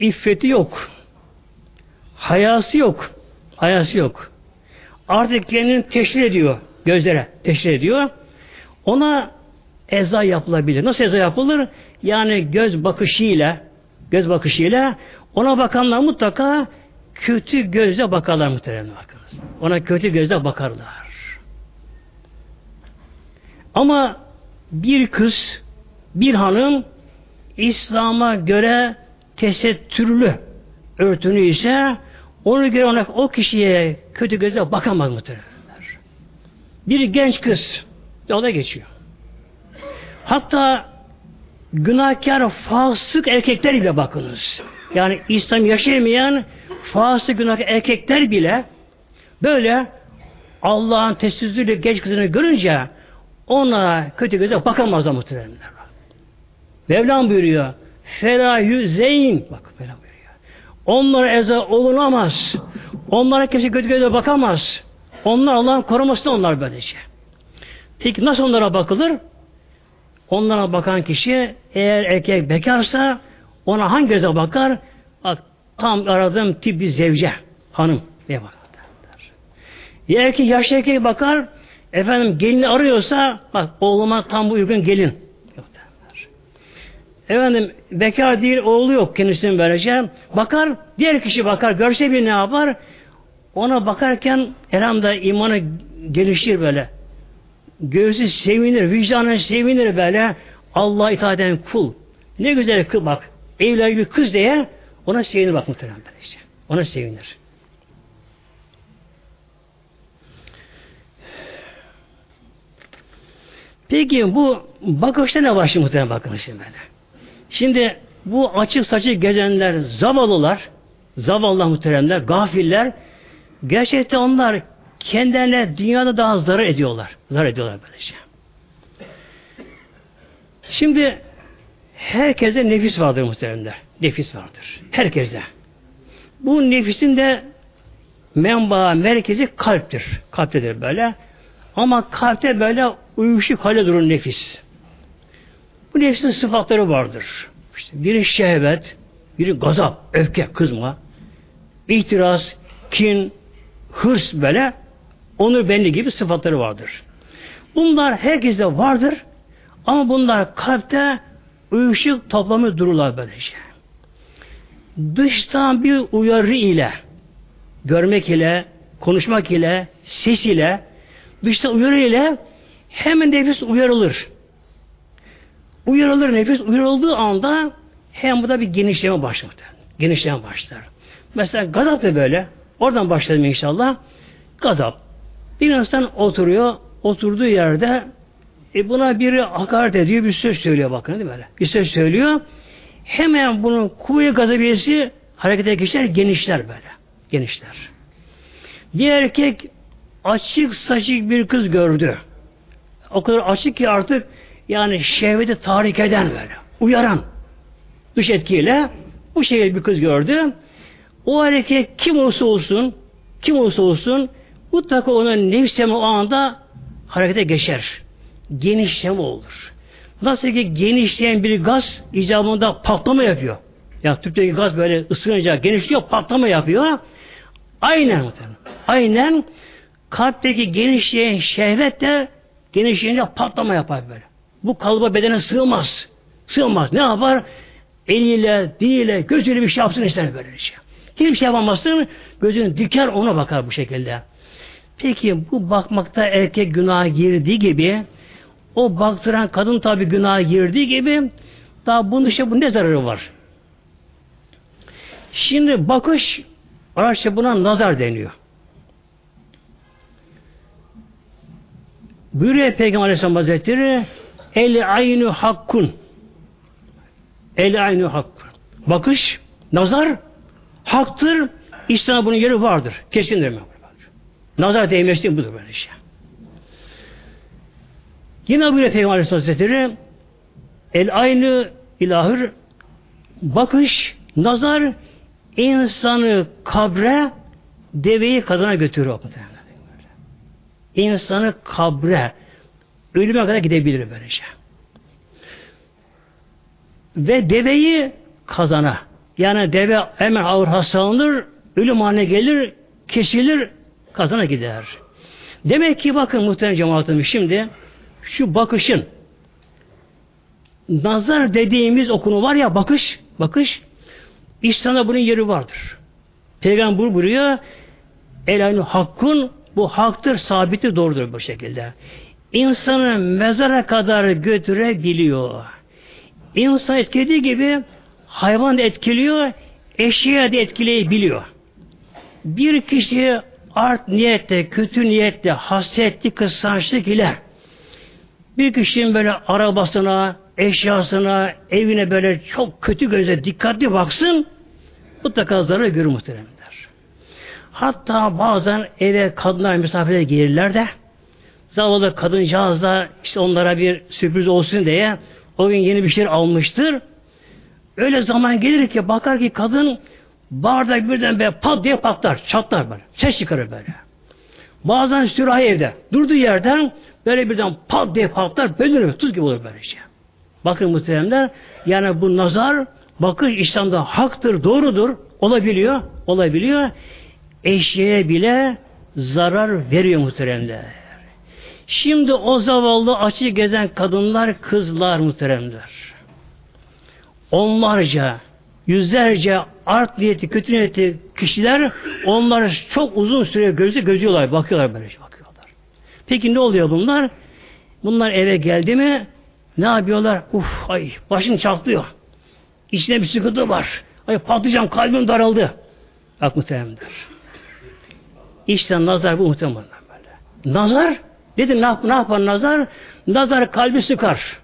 İffeti yok. Hayası yok. Hayası yok. Artık kendini teşhir ediyor. Gözlere teşhir ediyor. Ona eza yapılabilir. Nasıl eza yapılır? Yani göz bakışıyla göz bakışıyla ona bakanlar mutlaka kötü gözle bakarlar muhtemelen bakınız. Ona kötü gözle bakarlar. Ama bir kız, bir hanım İslam'a göre tesettürlü örtünü ise onu göre ona, o kişiye kötü gözle bakamaz muhtemelen. Bir genç kız yolda geçiyor. Hatta günahkar fasık erkekler bile bakınız. Yani İslam yaşayamayan fasık günahkar erkekler bile böyle Allah'ın tesizliğiyle genç kızını görünce ona kötü göze bakamazlar muhtemelen. Mevlam buyuruyor. Ferahü zeyn. Bak Mevlam buyuruyor. Onlara eza olunamaz. Onlara kimse kötü göze bakamaz. Onlar Allah'ın koruması da onlar böylece. Peki nasıl onlara bakılır? Onlara bakan kişi eğer erkek bekarsa ona hangi göze bakar? Bak, tam aradığım tip bir zevce, hanım diye bakar. Ya erkek yaşlı erkek bakar, efendim gelini arıyorsa bak oğluma tam bu uygun gelin. Efendim bekar değil oğlu yok kendisinin böylece. Bakar, diğer kişi bakar, görse bir ne yapar? Ona bakarken elhamda imanı gelişir böyle. Göğsü sevinir, vicdanı sevinir böyle. Allah itaat eden kul. Ne güzel kız bak. Evler bir kız diye ona sevinir bak muhtemelen işte. Ona sevinir. Peki bu bakışta ne var şimdi muhtemelen bakın şimdi böyle. Şimdi bu açık saçık gezenler, zavallılar, zavallı muhteremler, gafiller, gerçekten onlar kendilerine dünyada daha zarar ediyorlar. Zarar ediyorlar böylece. Şimdi herkese nefis vardır muhteremler. Nefis vardır. Herkese. Bu nefisin de menba, merkezi kalptir. Kalptedir böyle. Ama kalpte böyle uyuşuk hale durur nefis. Bu nefsin sıfatları vardır. İşte biri şehvet, biri gazap, öfke, kızma, itiraz, kin, hırs böyle onur benli gibi sıfatları vardır. Bunlar herkeste vardır ama bunlar kalpte uyuşuk toplamı dururlar böylece. Dıştan bir uyarı ile görmek ile, konuşmak ile, ses ile, dışta uyarı ile hemen nefis uyarılır. Uyarılır nefis uyarıldığı anda hem bu da bir genişleme başlar. Genişleme başlar. Mesela gazap da böyle. Oradan başlayalım inşallah. Gazap. Bir insan oturuyor, oturduğu yerde e buna biri hakaret ediyor, bir söz söylüyor bakın değil mi böyle? Bir söz söylüyor. Hemen bunun kuvvet gazabiyesi harekete geçer, genişler böyle. Genişler. Bir erkek açık saçık bir kız gördü. O kadar açık ki artık yani şehveti tahrik eden böyle. Uyaran. Dış etkiyle bu şekilde bir kız gördü. O hareket kim olursa olsun kim olursa olsun mutlaka onun nefseme o anda harekete geçer. Genişleme olur. Nasıl ki genişleyen bir gaz icabında patlama yapıyor. Ya tüpteki gaz böyle ısınınca genişliyor, patlama yapıyor. Aynen Aynen kalpteki genişleyen şehvet de genişleyince patlama yapar böyle. Bu kalıba bedene sığmaz. Sığmaz. Ne yapar? Eliyle, diliyle, gözüyle bir şey yapsın ister böyle şey. Hiçbir şey yapamazsın, gözünü diker ona bakar bu şekilde. Peki bu bakmakta erkek günah girdiği gibi o baktıran kadın tabi günah girdiği gibi daha bunun işte bu ne zararı var? Şimdi bakış araçta buna nazar deniyor. Buyuruyor Peygamber Aleyhisselam Hazretleri El aynu hakkun El aynu hakkun Bakış, nazar haktır. İslam'a bunun yeri vardır. Kesindir. Nazar değmesi budur böyle şey. Yine buyuruyor Peygamber Aleyhisselam Hazretleri El aynı ilahır bakış, nazar insanı kabre deveyi kazana götürüyor. İnsanı kabre ölüme kadar gidebilir böyle şey. Ve deveyi kazana. Yani deve hemen ağır hastalanır, ölüm haline gelir, kesilir, kazana gider. Demek ki bakın muhtemelen cemaatim şimdi şu bakışın nazar dediğimiz okunu var ya bakış, bakış İslam'da bunun yeri vardır. Peygamber buraya el aynı hakkın bu haktır, sabittir, doğrudur bu şekilde. İnsanı mezara kadar götürebiliyor. İnsan etkilediği gibi hayvan da etkiliyor, eşya da etkileyebiliyor. Bir kişi art niyette, kötü niyette, hasretli, kıskançlık ile bir kişinin böyle arabasına, eşyasına, evine böyle çok kötü gözle dikkatli baksın, mutlaka zarar görür muhteremler. Hatta bazen eve kadınlar misafirlere gelirler de zavallı kadıncağız da işte onlara bir sürpriz olsun diye o gün yeni bir şey almıştır. Öyle zaman gelir ki bakar ki kadın bardak birden böyle pat diye patlar, çatlar böyle. Ses çıkarır böyle. Bazen sürahi evde durduğu yerden böyle birden pat diye patlar, bölünür, tuz gibi olur böyle şey. Bakın muhteremler, yani bu nazar bakış İslam'da haktır, doğrudur, olabiliyor, olabiliyor. Eşeğe bile zarar veriyor muhteremler. Şimdi o zavallı açı gezen kadınlar, kızlar muhteremler. Onlarca, yüzlerce art niyeti, kötü niyeti kişiler onları çok uzun süre gözü gözüyorlar, bakıyorlar böyle bakıyorlar. Peki ne oluyor bunlar? Bunlar eve geldi mi ne yapıyorlar? Uf ay başım çatlıyor. İçinde bir sıkıntı var. Ay patlayacağım kalbim daraldı. Bak muhteremler. İşte nazar bu muhtemelen böyle. Nazar Dedi ne, ne yapar nazar? Nazar kalbi sıkar.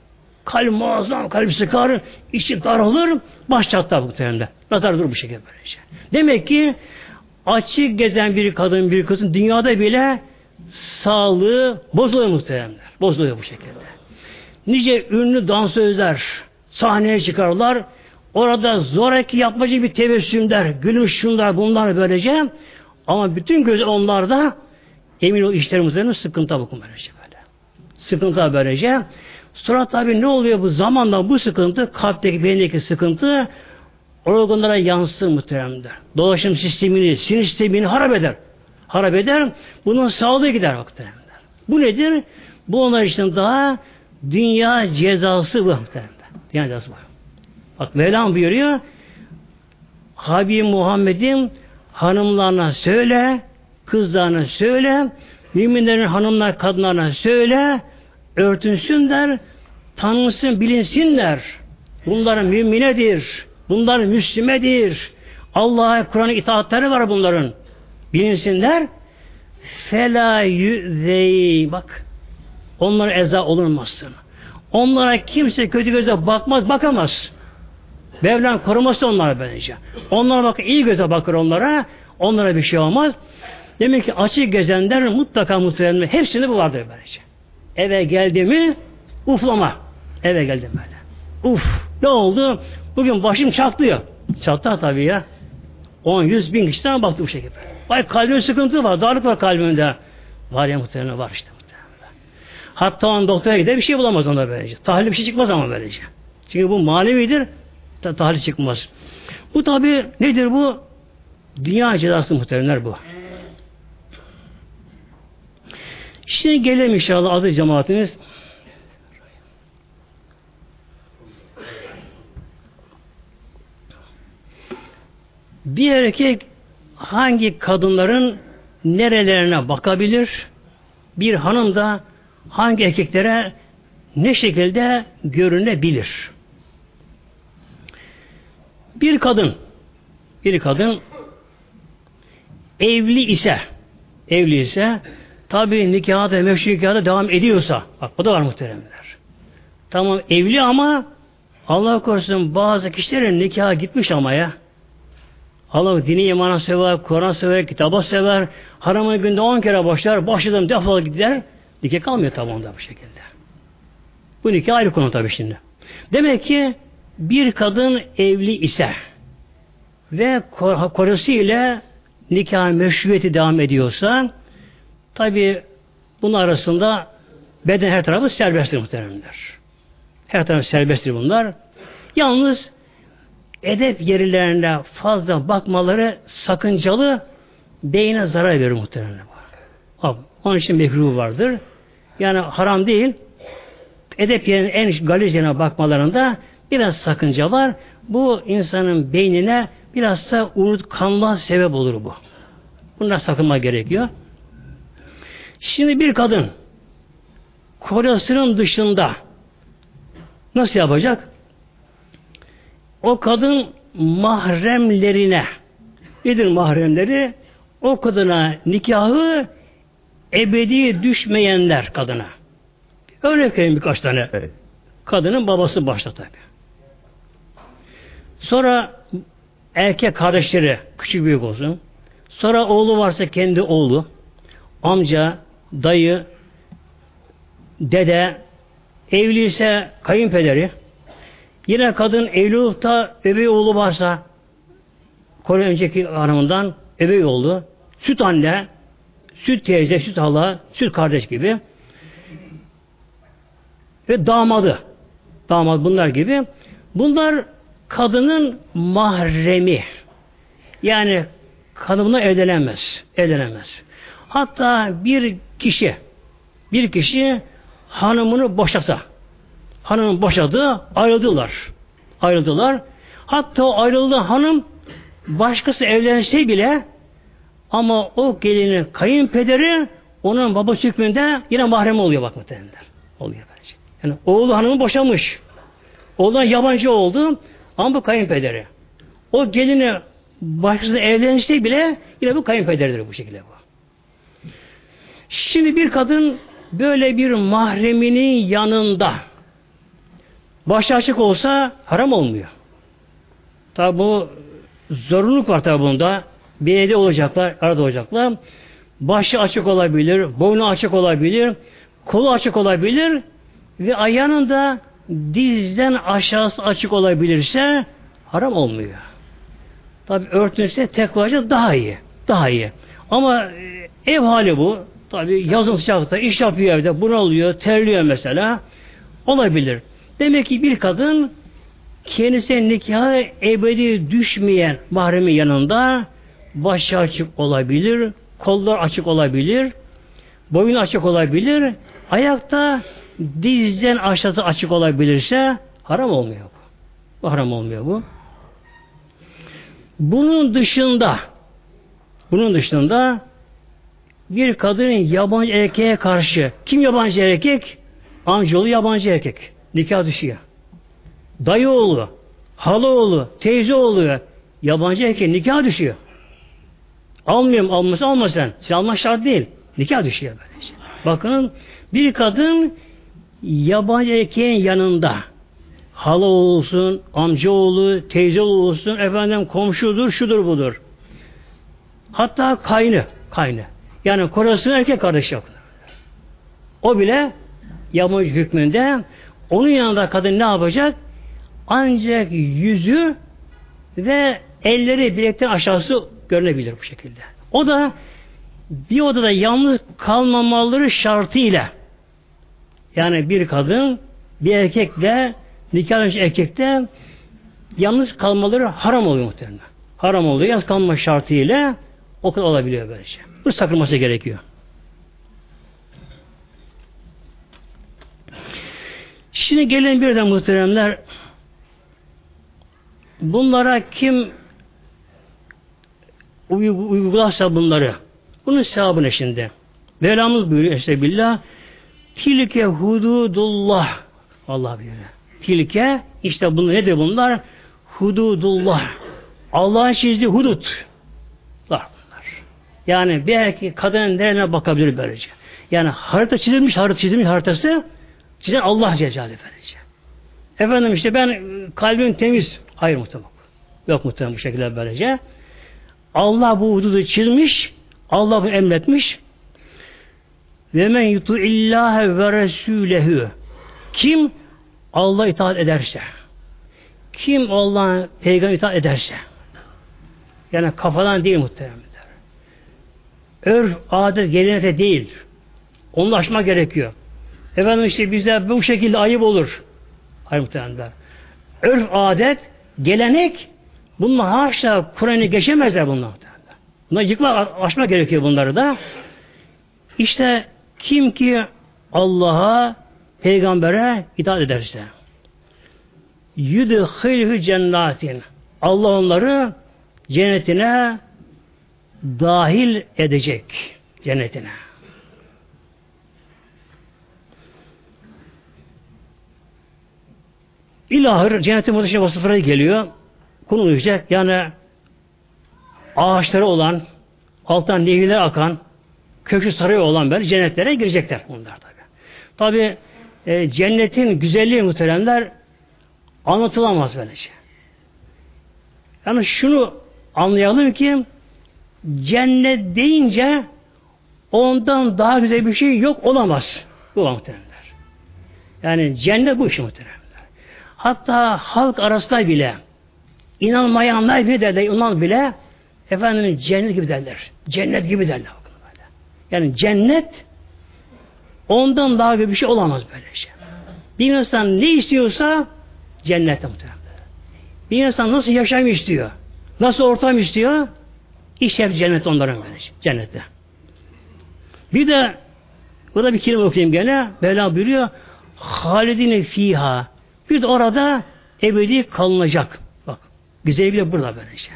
Kalp muazzam kalbi sıkar, içi daralır, baş çatlar terimde. Nazar dur bu şekilde böylece. Demek ki açık gezen bir kadın, bir kızın dünyada bile sağlığı bozuluyor muhteremler. Bozuluyor bu şekilde. Nice ünlü dansözler sahneye çıkarlar. Orada zoraki yapmacı bir tebessümler, gülüş şunlar bunlar böylece. Ama bütün göz onlarda Emin ol işlerimiz üzerine sıkıntı bakın böylece böyle. Sıkıntı böylece. Sonra tabi ne oluyor bu zamanla bu sıkıntı, kalpteki, beyindeki sıkıntı organlara yansır muhteremde. Dolaşım sistemini, sinir sistemini harap eder. Harap eder. Bunun sağlığı gider muhteremler. Bu nedir? Bu onlar için daha dünya cezası bu muhteremde. Dünya cezası bu. Bak Mevlam buyuruyor Habib Muhammed'in hanımlarına söyle kızlarına söyle, müminlerin hanımlar, kadınlarına söyle, örtünsünler, tanınsın, bilinsinler. Bunlar müminedir, bunlar müslümedir. Allah'a, Kur'an'a itaatleri var bunların. Bilinsinler. Fela yüzeyi. Bak. Onlara eza olunmasın. Onlara kimse kötü göze bakmaz, bakamaz. Mevlam koruması onlara bence. Onlara bak iyi göze bakır onlara. Onlara bir şey olmaz. Demek ki açık gezenler mutlaka muhtemelen hepsinde bu vardır böylece. Eve geldi mi uflama. Eve geldim böyle. Uf ne oldu? Bugün başım çatlıyor. Çatlar tabii ya. 10, 100 bin kişiden baktı bu şekilde. Vay kalbin sıkıntı var. Darlık var kalbinde. Var ya muhtemelen var işte. Muhtemelen. Hatta on doktora gider bir şey bulamaz onda böylece. Tahlil bir şey çıkmaz ama böylece. Çünkü bu manevidir. Tahlil çıkmaz. Bu tabi nedir bu? Dünya cezası muhteremler bu. Şimdi gelelim inşallah adı cemaatimiz. Bir erkek hangi kadınların nerelerine bakabilir? Bir hanım da hangi erkeklere ne şekilde görünebilir? Bir kadın bir kadın evli ise evli ise Tabi nikahı meşru nikahı devam ediyorsa, bak o da var muhteremler. Tamam evli ama Allah korusun bazı kişilerin nikahı gitmiş ama ya. Allah dini imana sever, Kur'an sever, kitaba sever. Haramı günde on kere başlar, başladım defol gider. Nikah kalmıyor tabi onda bu şekilde. Bu nikah ayrı konu tabi şimdi. Demek ki bir kadın evli ise ve korusu ile nikah meşruiyeti devam ediyorsa Tabi bunun arasında beden her tarafı serbesttir muhteremler. Her tarafı serbesttir bunlar. Yalnız edep yerlerine fazla bakmaları sakıncalı beyine zarar verir muhteremler. Onun için mekruh vardır. Yani haram değil. edep yerinin en galizcene bakmalarında biraz sakınca var. Bu insanın beynine biraz da unutkanlığa sebep olur bu. Bunlar sakınma gerekiyor. Şimdi bir kadın kocasının dışında nasıl yapacak? O kadın mahremlerine nedir mahremleri? O kadına nikahı ebedi düşmeyenler kadına. Örnek vereyim birkaç tane. Evet. Kadının babası başta tabi. Sonra erkek kardeşleri küçük büyük olsun. Sonra oğlu varsa kendi oğlu, amca, dayı, dede, evliyse kayınpederi, yine kadın evli olup da öbeği oğlu varsa Kore önceki hanımından öbeği oğlu, süt anne, süt teyze, süt hala, süt kardeş gibi ve damadı. Damat bunlar gibi. Bunlar kadının mahremi. Yani kadınla evlenemez. Evlenemez. Hatta bir kişi bir kişi hanımını boşasa hanımın boşadı ayrıldılar. Ayrıldılar. Hatta o ayrıldığı hanım başkası evlense bile ama o gelinin kayınpederi onun babası hükmünde yine mahrem oluyor bak muhtemelenler. Oluyor bence. Yani oğlu hanımı boşamış. Oğlan yabancı oldu ama bu kayınpederi. O gelini başkası evlense bile yine bu kayınpederidir bu şekilde bu. Şimdi bir kadın böyle bir mahreminin yanında başı açık olsa haram olmuyor. Tabi bu zorunluluk var tabi bunda. Bir evde olacaklar, arada olacaklar. Başı açık olabilir, boynu açık olabilir, kolu açık olabilir ve ayağının da dizden aşağısı açık olabilirse haram olmuyor. Tabi örtünse tek daha iyi. Daha iyi. Ama e, ev hali bu. Tabi yazın sıcakta iş yapıyor evde, bunalıyor, terliyor mesela. Olabilir. Demek ki bir kadın kendisine nikaha ebedi düşmeyen mahremin yanında başı açık olabilir, kollar açık olabilir, boyun açık olabilir, ayakta dizden aşağısı açık olabilirse haram olmuyor bu. haram olmuyor bu. Bunun dışında bunun dışında bir kadının yabancı erkeğe karşı kim yabancı erkek? Amcaoğlu yabancı erkek. Nikah düşüyor. Dayı oğlu, hala oğlu, teyze oğlu yabancı erkek nikah düşüyor. Almıyorum alması alma. Sen alma şart değil. Nikah düşüyor böylece. Bakın bir kadın yabancı erkeğin yanında hala olsun, amca oğlu, teyze olsun, efendim komşudur, şudur budur. Hatta kaynı, kaynı. Yani kocasının erkek kardeş yok. O bile yabancı hükmünde onun yanında kadın ne yapacak? Ancak yüzü ve elleri bilekten aşağısı görünebilir bu şekilde. O da bir odada yalnız kalmamaları şartıyla yani bir kadın bir erkekle nikah erkekte yalnız kalmaları haram oluyor muhtemelen. Haram oluyor. Yalnız kalma şartıyla o kadar olabiliyor böylece. Bu sakınması gerekiyor. Şimdi gelin bir de muhteremler bunlara kim uygularsa bunları bunun sevabı şimdi? Mevlamız buyuruyor Estağfirullah Tilke hududullah Allah buyuruyor. Tilke işte bunlar nedir bunlar? Hududullah. Allah'ın çizdiği hudut. Yani bir erkek kadının nereye bakabilir böylece. Yani harita çizilmiş, harita çizilmiş haritası çizen Allah Celle böylece. Efendim işte ben kalbim temiz. Hayır muhtemelen. Yok muhtemelen bu şekilde böylece. Allah bu hududu çizmiş, Allah bunu emretmiş. Ve men yutu illâhe ve resûlehu. Kim Allah itaat ederse, kim Allah'ın peygamber itaat ederse, yani kafadan değil muhtemelen örf, adet, gelenekte değil. Onu aşma gerekiyor. Efendim işte bize bu şekilde ayıp olur. Hayır muhtemelen. Örf, adet, gelenek bunlar haşa Kur'an'ı geçemezler bunlar. Bunlar yıkma, aşma gerekiyor bunları da. İşte kim ki Allah'a peygambere itaat ederse. Yudhilhü cennatin. Allah onları cennetine dahil edecek. Cennetine. İlahır cennetin muhteşem vasıfları geliyor. Konulacak. Yani ağaçları olan, alttan nehirler akan, kökü sarıyor olan böyle cennetlere girecekler bunlar tabi. Tabi e, cennetin güzelliği muhteremler anlatılamaz böylece. Yani şunu anlayalım ki cennet deyince ondan daha güzel bir şey yok olamaz. Bu muhteremler. Yani cennet bu iş muhteremler. Hatta halk arasında bile inanmayanlar bile derler, inan bile efendim cennet gibi derler. Cennet gibi derler. Yani cennet ondan daha bir şey olamaz böyle şey. Bir insan ne istiyorsa cennette muhtemelen. Bir insan nasıl yaşam istiyor? Nasıl ortam istiyor? İşte hep cennet onların böyle şey. Cennette. Bir de burada bir kelime okuyayım gene. Mevla buyuruyor. Halidine fiha. Bir de orada ebedi kalınacak. Bak. Güzel bir de burada böyle şey.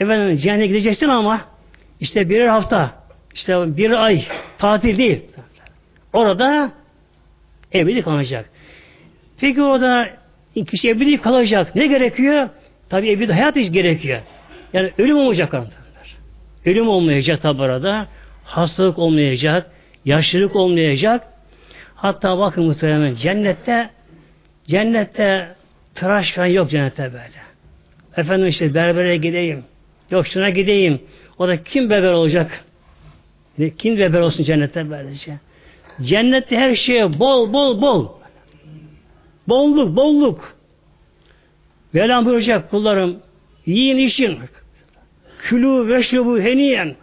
Efendim cennete gideceksin ama işte birer hafta işte bir ay tatil değil. Orada ebedi kalacak. Peki orada kişi ebedi kalacak. Ne gerekiyor? Tabi ebedi hayat iş gerekiyor. Yani ölüm olmayacak arkadaşlar. Ölüm olmayacak tabi. Hastalık olmayacak. Yaşlılık olmayacak. Hatta bakın muhtemelen cennette cennette tıraş falan yok cennette böyle. Efendim işte berbere gideyim. Yok şuna gideyim. O da kim berber olacak? Kim berber olsun cennette böylece? Cennette her şeye bol bol bol. Bolluk bolluk. Velam buyuracak kullarım yiyin için külü ve şubu heniyen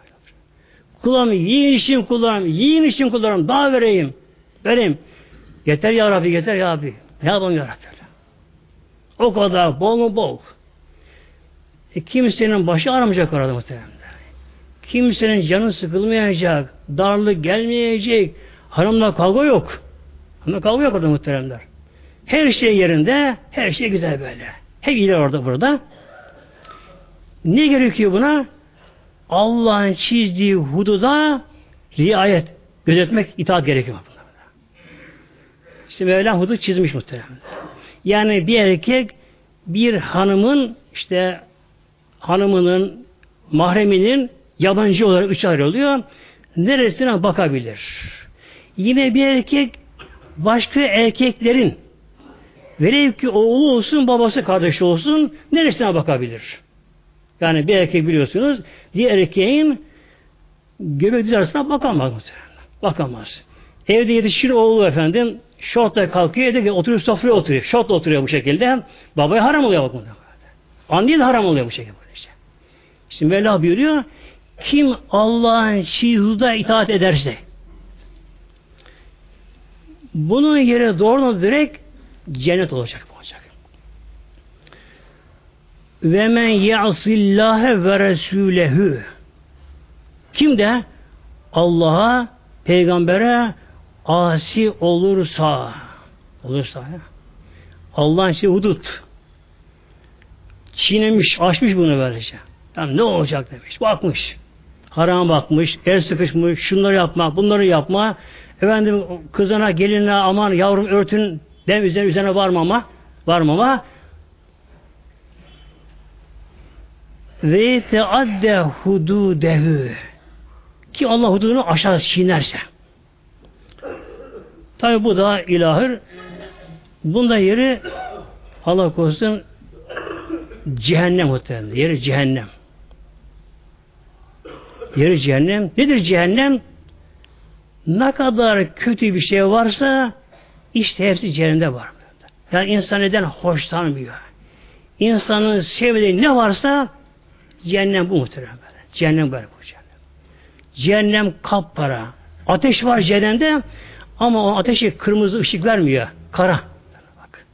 kullarım yiyin için kullarım yiyin için kullarım daha vereyim vereyim. Yeter ya Rabbi yeter ya Rabbi. Ne yapalım ya Rabbi? O kadar bol mu bol. E, kimsenin başı aramayacak orada muhtemelen. Kimsenin canı sıkılmayacak, darlık gelmeyecek, hanımla kavga yok. Hanımla kavga yok orada muhteremler. Her şey yerinde, her şey güzel böyle. Hep iyiler orada burada. Ne gerekiyor buna? Allah'ın çizdiği hududa riayet, gözetmek, itaat gerekiyor. İşte Mevlam hudut çizmiş muhtemelen. Yani bir erkek bir hanımın işte hanımının mahreminin yabancı olarak üç ayrılıyor. Neresine bakabilir? Yine bir erkek başka erkeklerin velev ki oğlu olsun, babası, kardeşi olsun neresine bakabilir? Yani bir erkek biliyorsunuz diğer erkeğin göbek düz arasına bakamaz. Bakamaz. Evde yetişir oğlu efendim şortla kalkıyor evde oturuyor sofraya oturuyor. Şortla oturuyor bu şekilde. Babaya haram oluyor bakın. Anneye de haram oluyor bu şekilde. Şimdi Mevla buyuruyor kim Allah'ın şihuda itaat ederse bunun yeri doğru direkt cennet olacak. Ve men ya'sillâhe ve resûlehü kim de Allah'a peygambere asi olursa olursa Allah'ın şey hudut çiğnemiş, aşmış bunu böylece. Yani ne olacak demiş. Bakmış haram bakmış, el sıkışmış, şunları yapma, bunları yapma. Efendim kızına, gelinine aman yavrum örtün dem üzerine, üzerine varmama, varmama. Ve teadde hududehu ki Allah hududunu aşağı çiğnerse. Tabi bu da ilahır. Bunda yeri Allah korusun cehennem muhtemelen. Yeri cehennem. Yeri cehennem. Nedir cehennem? Ne kadar kötü bir şey varsa işte hepsi cehennemde var. Yani insan neden hoşlanmıyor? İnsanın sevdiği ne varsa cehennem bu muhtemelen böyle. Cehennem böyle bu cehennem. Cehennem kapkara. Ateş var cehennemde ama o ateşi kırmızı ışık vermiyor. Kara. Bak.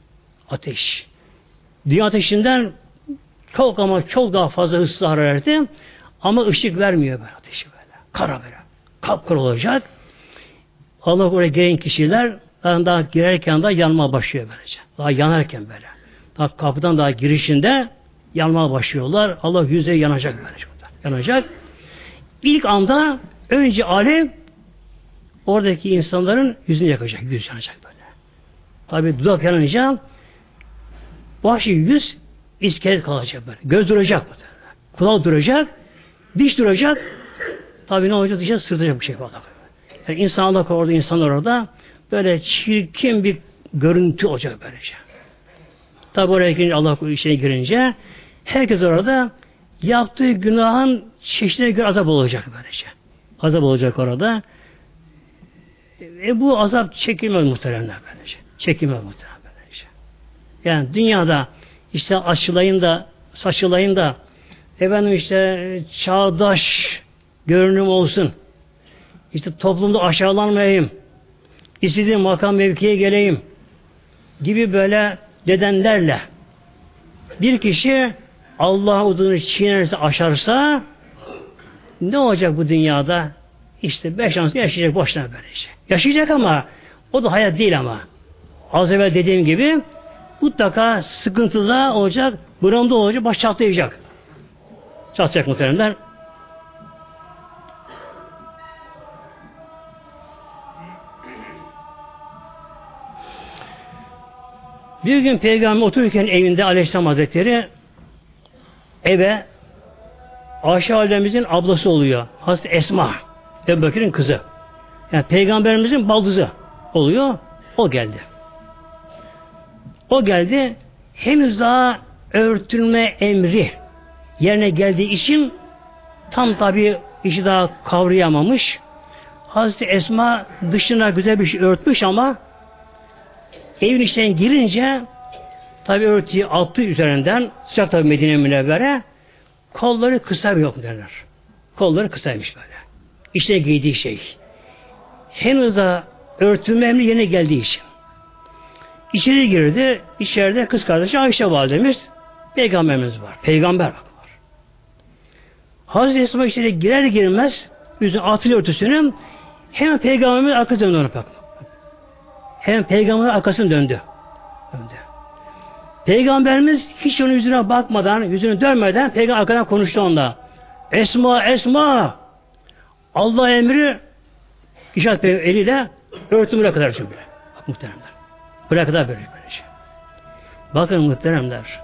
Ateş. Dünya ateşinden çok ama çok daha fazla ısı harareti ama ışık vermiyor böyle ateşi böyle. Kara böyle. Kapkara olacak. Allah oraya gelen kişiler daha girerken daha yanma başlıyor böylece. Daha yanarken böyle. Daha kapıdan daha girişinde yanmaya başlıyorlar. Allah yüze yanacak böylece. Yanacak. İlk anda önce alev oradaki insanların yüzünü yakacak. Yüz yanacak böyle. Tabi dudak yanınca başı yüz iskelet kalacak böyle. Göz duracak. Böyle. Kulak duracak. Diş duracak. Tabi ne olacak? Dişe sırtacak bir şey falan. Yani insanlar orada, insanlar orada böyle çirkin bir görüntü olacak böylece. Tabi oraya girince Allah işine girince herkes orada yaptığı günahın çeşidine göre azap olacak böylece. Azap olacak orada. E bu azap çekilmez muhteremler böylece. Çekilmez muhteremler böylece. Yani dünyada işte aşılayın da saçılayın da efendim işte çağdaş görünüm olsun. İşte toplumda aşağılanmayayım. İstediğim makam mevkiye geleyim. Gibi böyle dedenlerle bir kişi Allah udunu çiğnerse, aşarsa ne olacak bu dünyada? İşte beş şans yaşayacak boşuna böylece. Yaşayacak ama o da hayat değil ama. Az evvel dediğim gibi mutlaka sıkıntıda olacak, buramda olacak, baş çatlayacak. Çatlayacak muhteremler. Bir gün Peygamber otururken evinde Aleyhisselam Hazretleri eve Ayşe Validemizin ablası oluyor. Hazreti Esma. Ebu Bekir'in kızı. Yani Peygamberimizin baldızı oluyor. O geldi. O geldi. Henüz daha örtülme emri yerine geldiği için tam tabi işi daha kavrayamamış. Hazreti Esma dışına güzel bir şey örtmüş ama evin içine girince tabi örtüyü altı üzerinden sıcak tabi Medine Münevvere kolları kısa bir yok derler. Kolları kısaymış böyle. İşte giydiği şey. Henüz daha örtülme emri yerine geldiği için. İçeri girdi. İçeride kız kardeşi Ayşe validemiz peygamberimiz var. Peygamber bak var. Hazreti Esma içeri girer girmez yüzün altı örtüsünü hemen peygamberimiz arkasına döndü ona bak. Hemen peygamberin arkasını döndü. döndü. Peygamberimiz hiç onun yüzüne bakmadan, yüzünü dönmeden peygamber arkadan konuştu onda. Esma, Esma! Allah emri işaret eliyle örtüm buraya kadar şimdi. Bak muhteremler. Buraya kadar böyle böyle şey. Bakın muhteremler.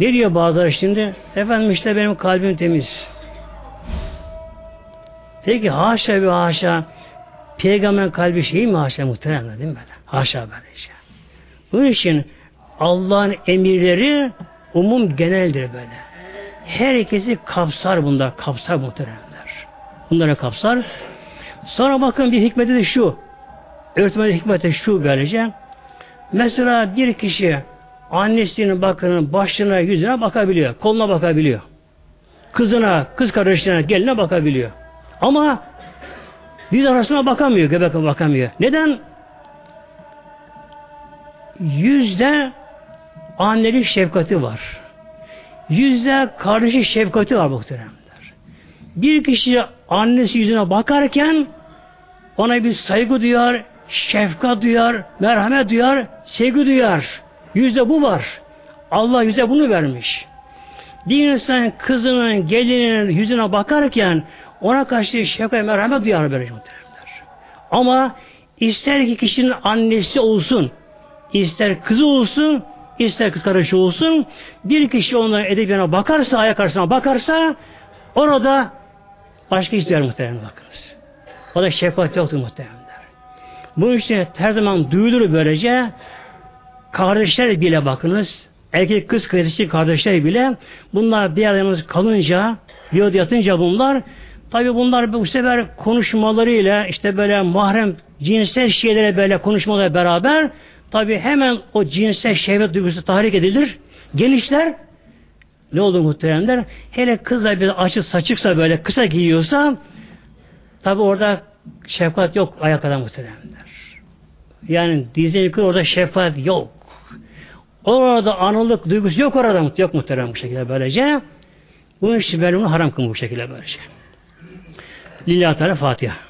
Ne diyor bazıları şimdi? Efendim işte benim kalbim temiz. Peki haşa bir haşa peygamberin kalbi şey mi haşa muhteremler değil mi böyle? Haşa böyle şey. Bunun için Allah'ın emirleri umum geneldir böyle. Herkesi kapsar bunlar. Kapsar muhteremler. Bunları kapsar. Sonra bakın bir hikmeti de şu. Öğretmenin hikmeti şu böylece. Mesela bir kişi annesinin bakının başına, yüzüne bakabiliyor. Koluna bakabiliyor. Kızına, kız kardeşine, geline bakabiliyor. Ama diz arasına bakamıyor, göbek bakamıyor. Neden? Yüzde annelik şefkati var. Yüzde kardeşi şefkati var muhteremler. Bir kişi annesi yüzüne bakarken ona bir saygı duyar, şefkat duyar, merhamet duyar, sevgi duyar. Yüzde bu var. Allah yüzde bunu vermiş. Bir insan kızının, gelinin yüzüne bakarken ona karşı şefkat merhamet duyar böyle muhteremler. Ama ister ki kişinin annesi olsun, ister kızı olsun, ister kız kardeşi olsun, bir kişi onların edebiyana bakarsa, ayak arasına bakarsa, orada başka iş duyar muhtemelen bakınız. O da şefkat yoktur muhtemelen. Bu işte her zaman duyulur böylece kardeşler bile bakınız erkek kız kardeşi kardeşler bile bunlar bir aramız kalınca bir odaya yatınca bunlar tabi bunlar bu sefer konuşmalarıyla işte böyle mahrem cinsel şeylere böyle konuşmalarla beraber tabi hemen o cinsel şehvet duygusu tahrik edilir genişler ne olur muhteremler hele kızlar bir açık saçıksa böyle kısa giyiyorsa tabi orada şefkat yok ayakta muhteremler yani dizine yukarı orada şefaat yok. Orada anılık duygusu yok orada yok muhterem bu şekilde böylece. Bu işi böyle haram kılmış bu şekilde böylece. Lillahi Teala Fatiha.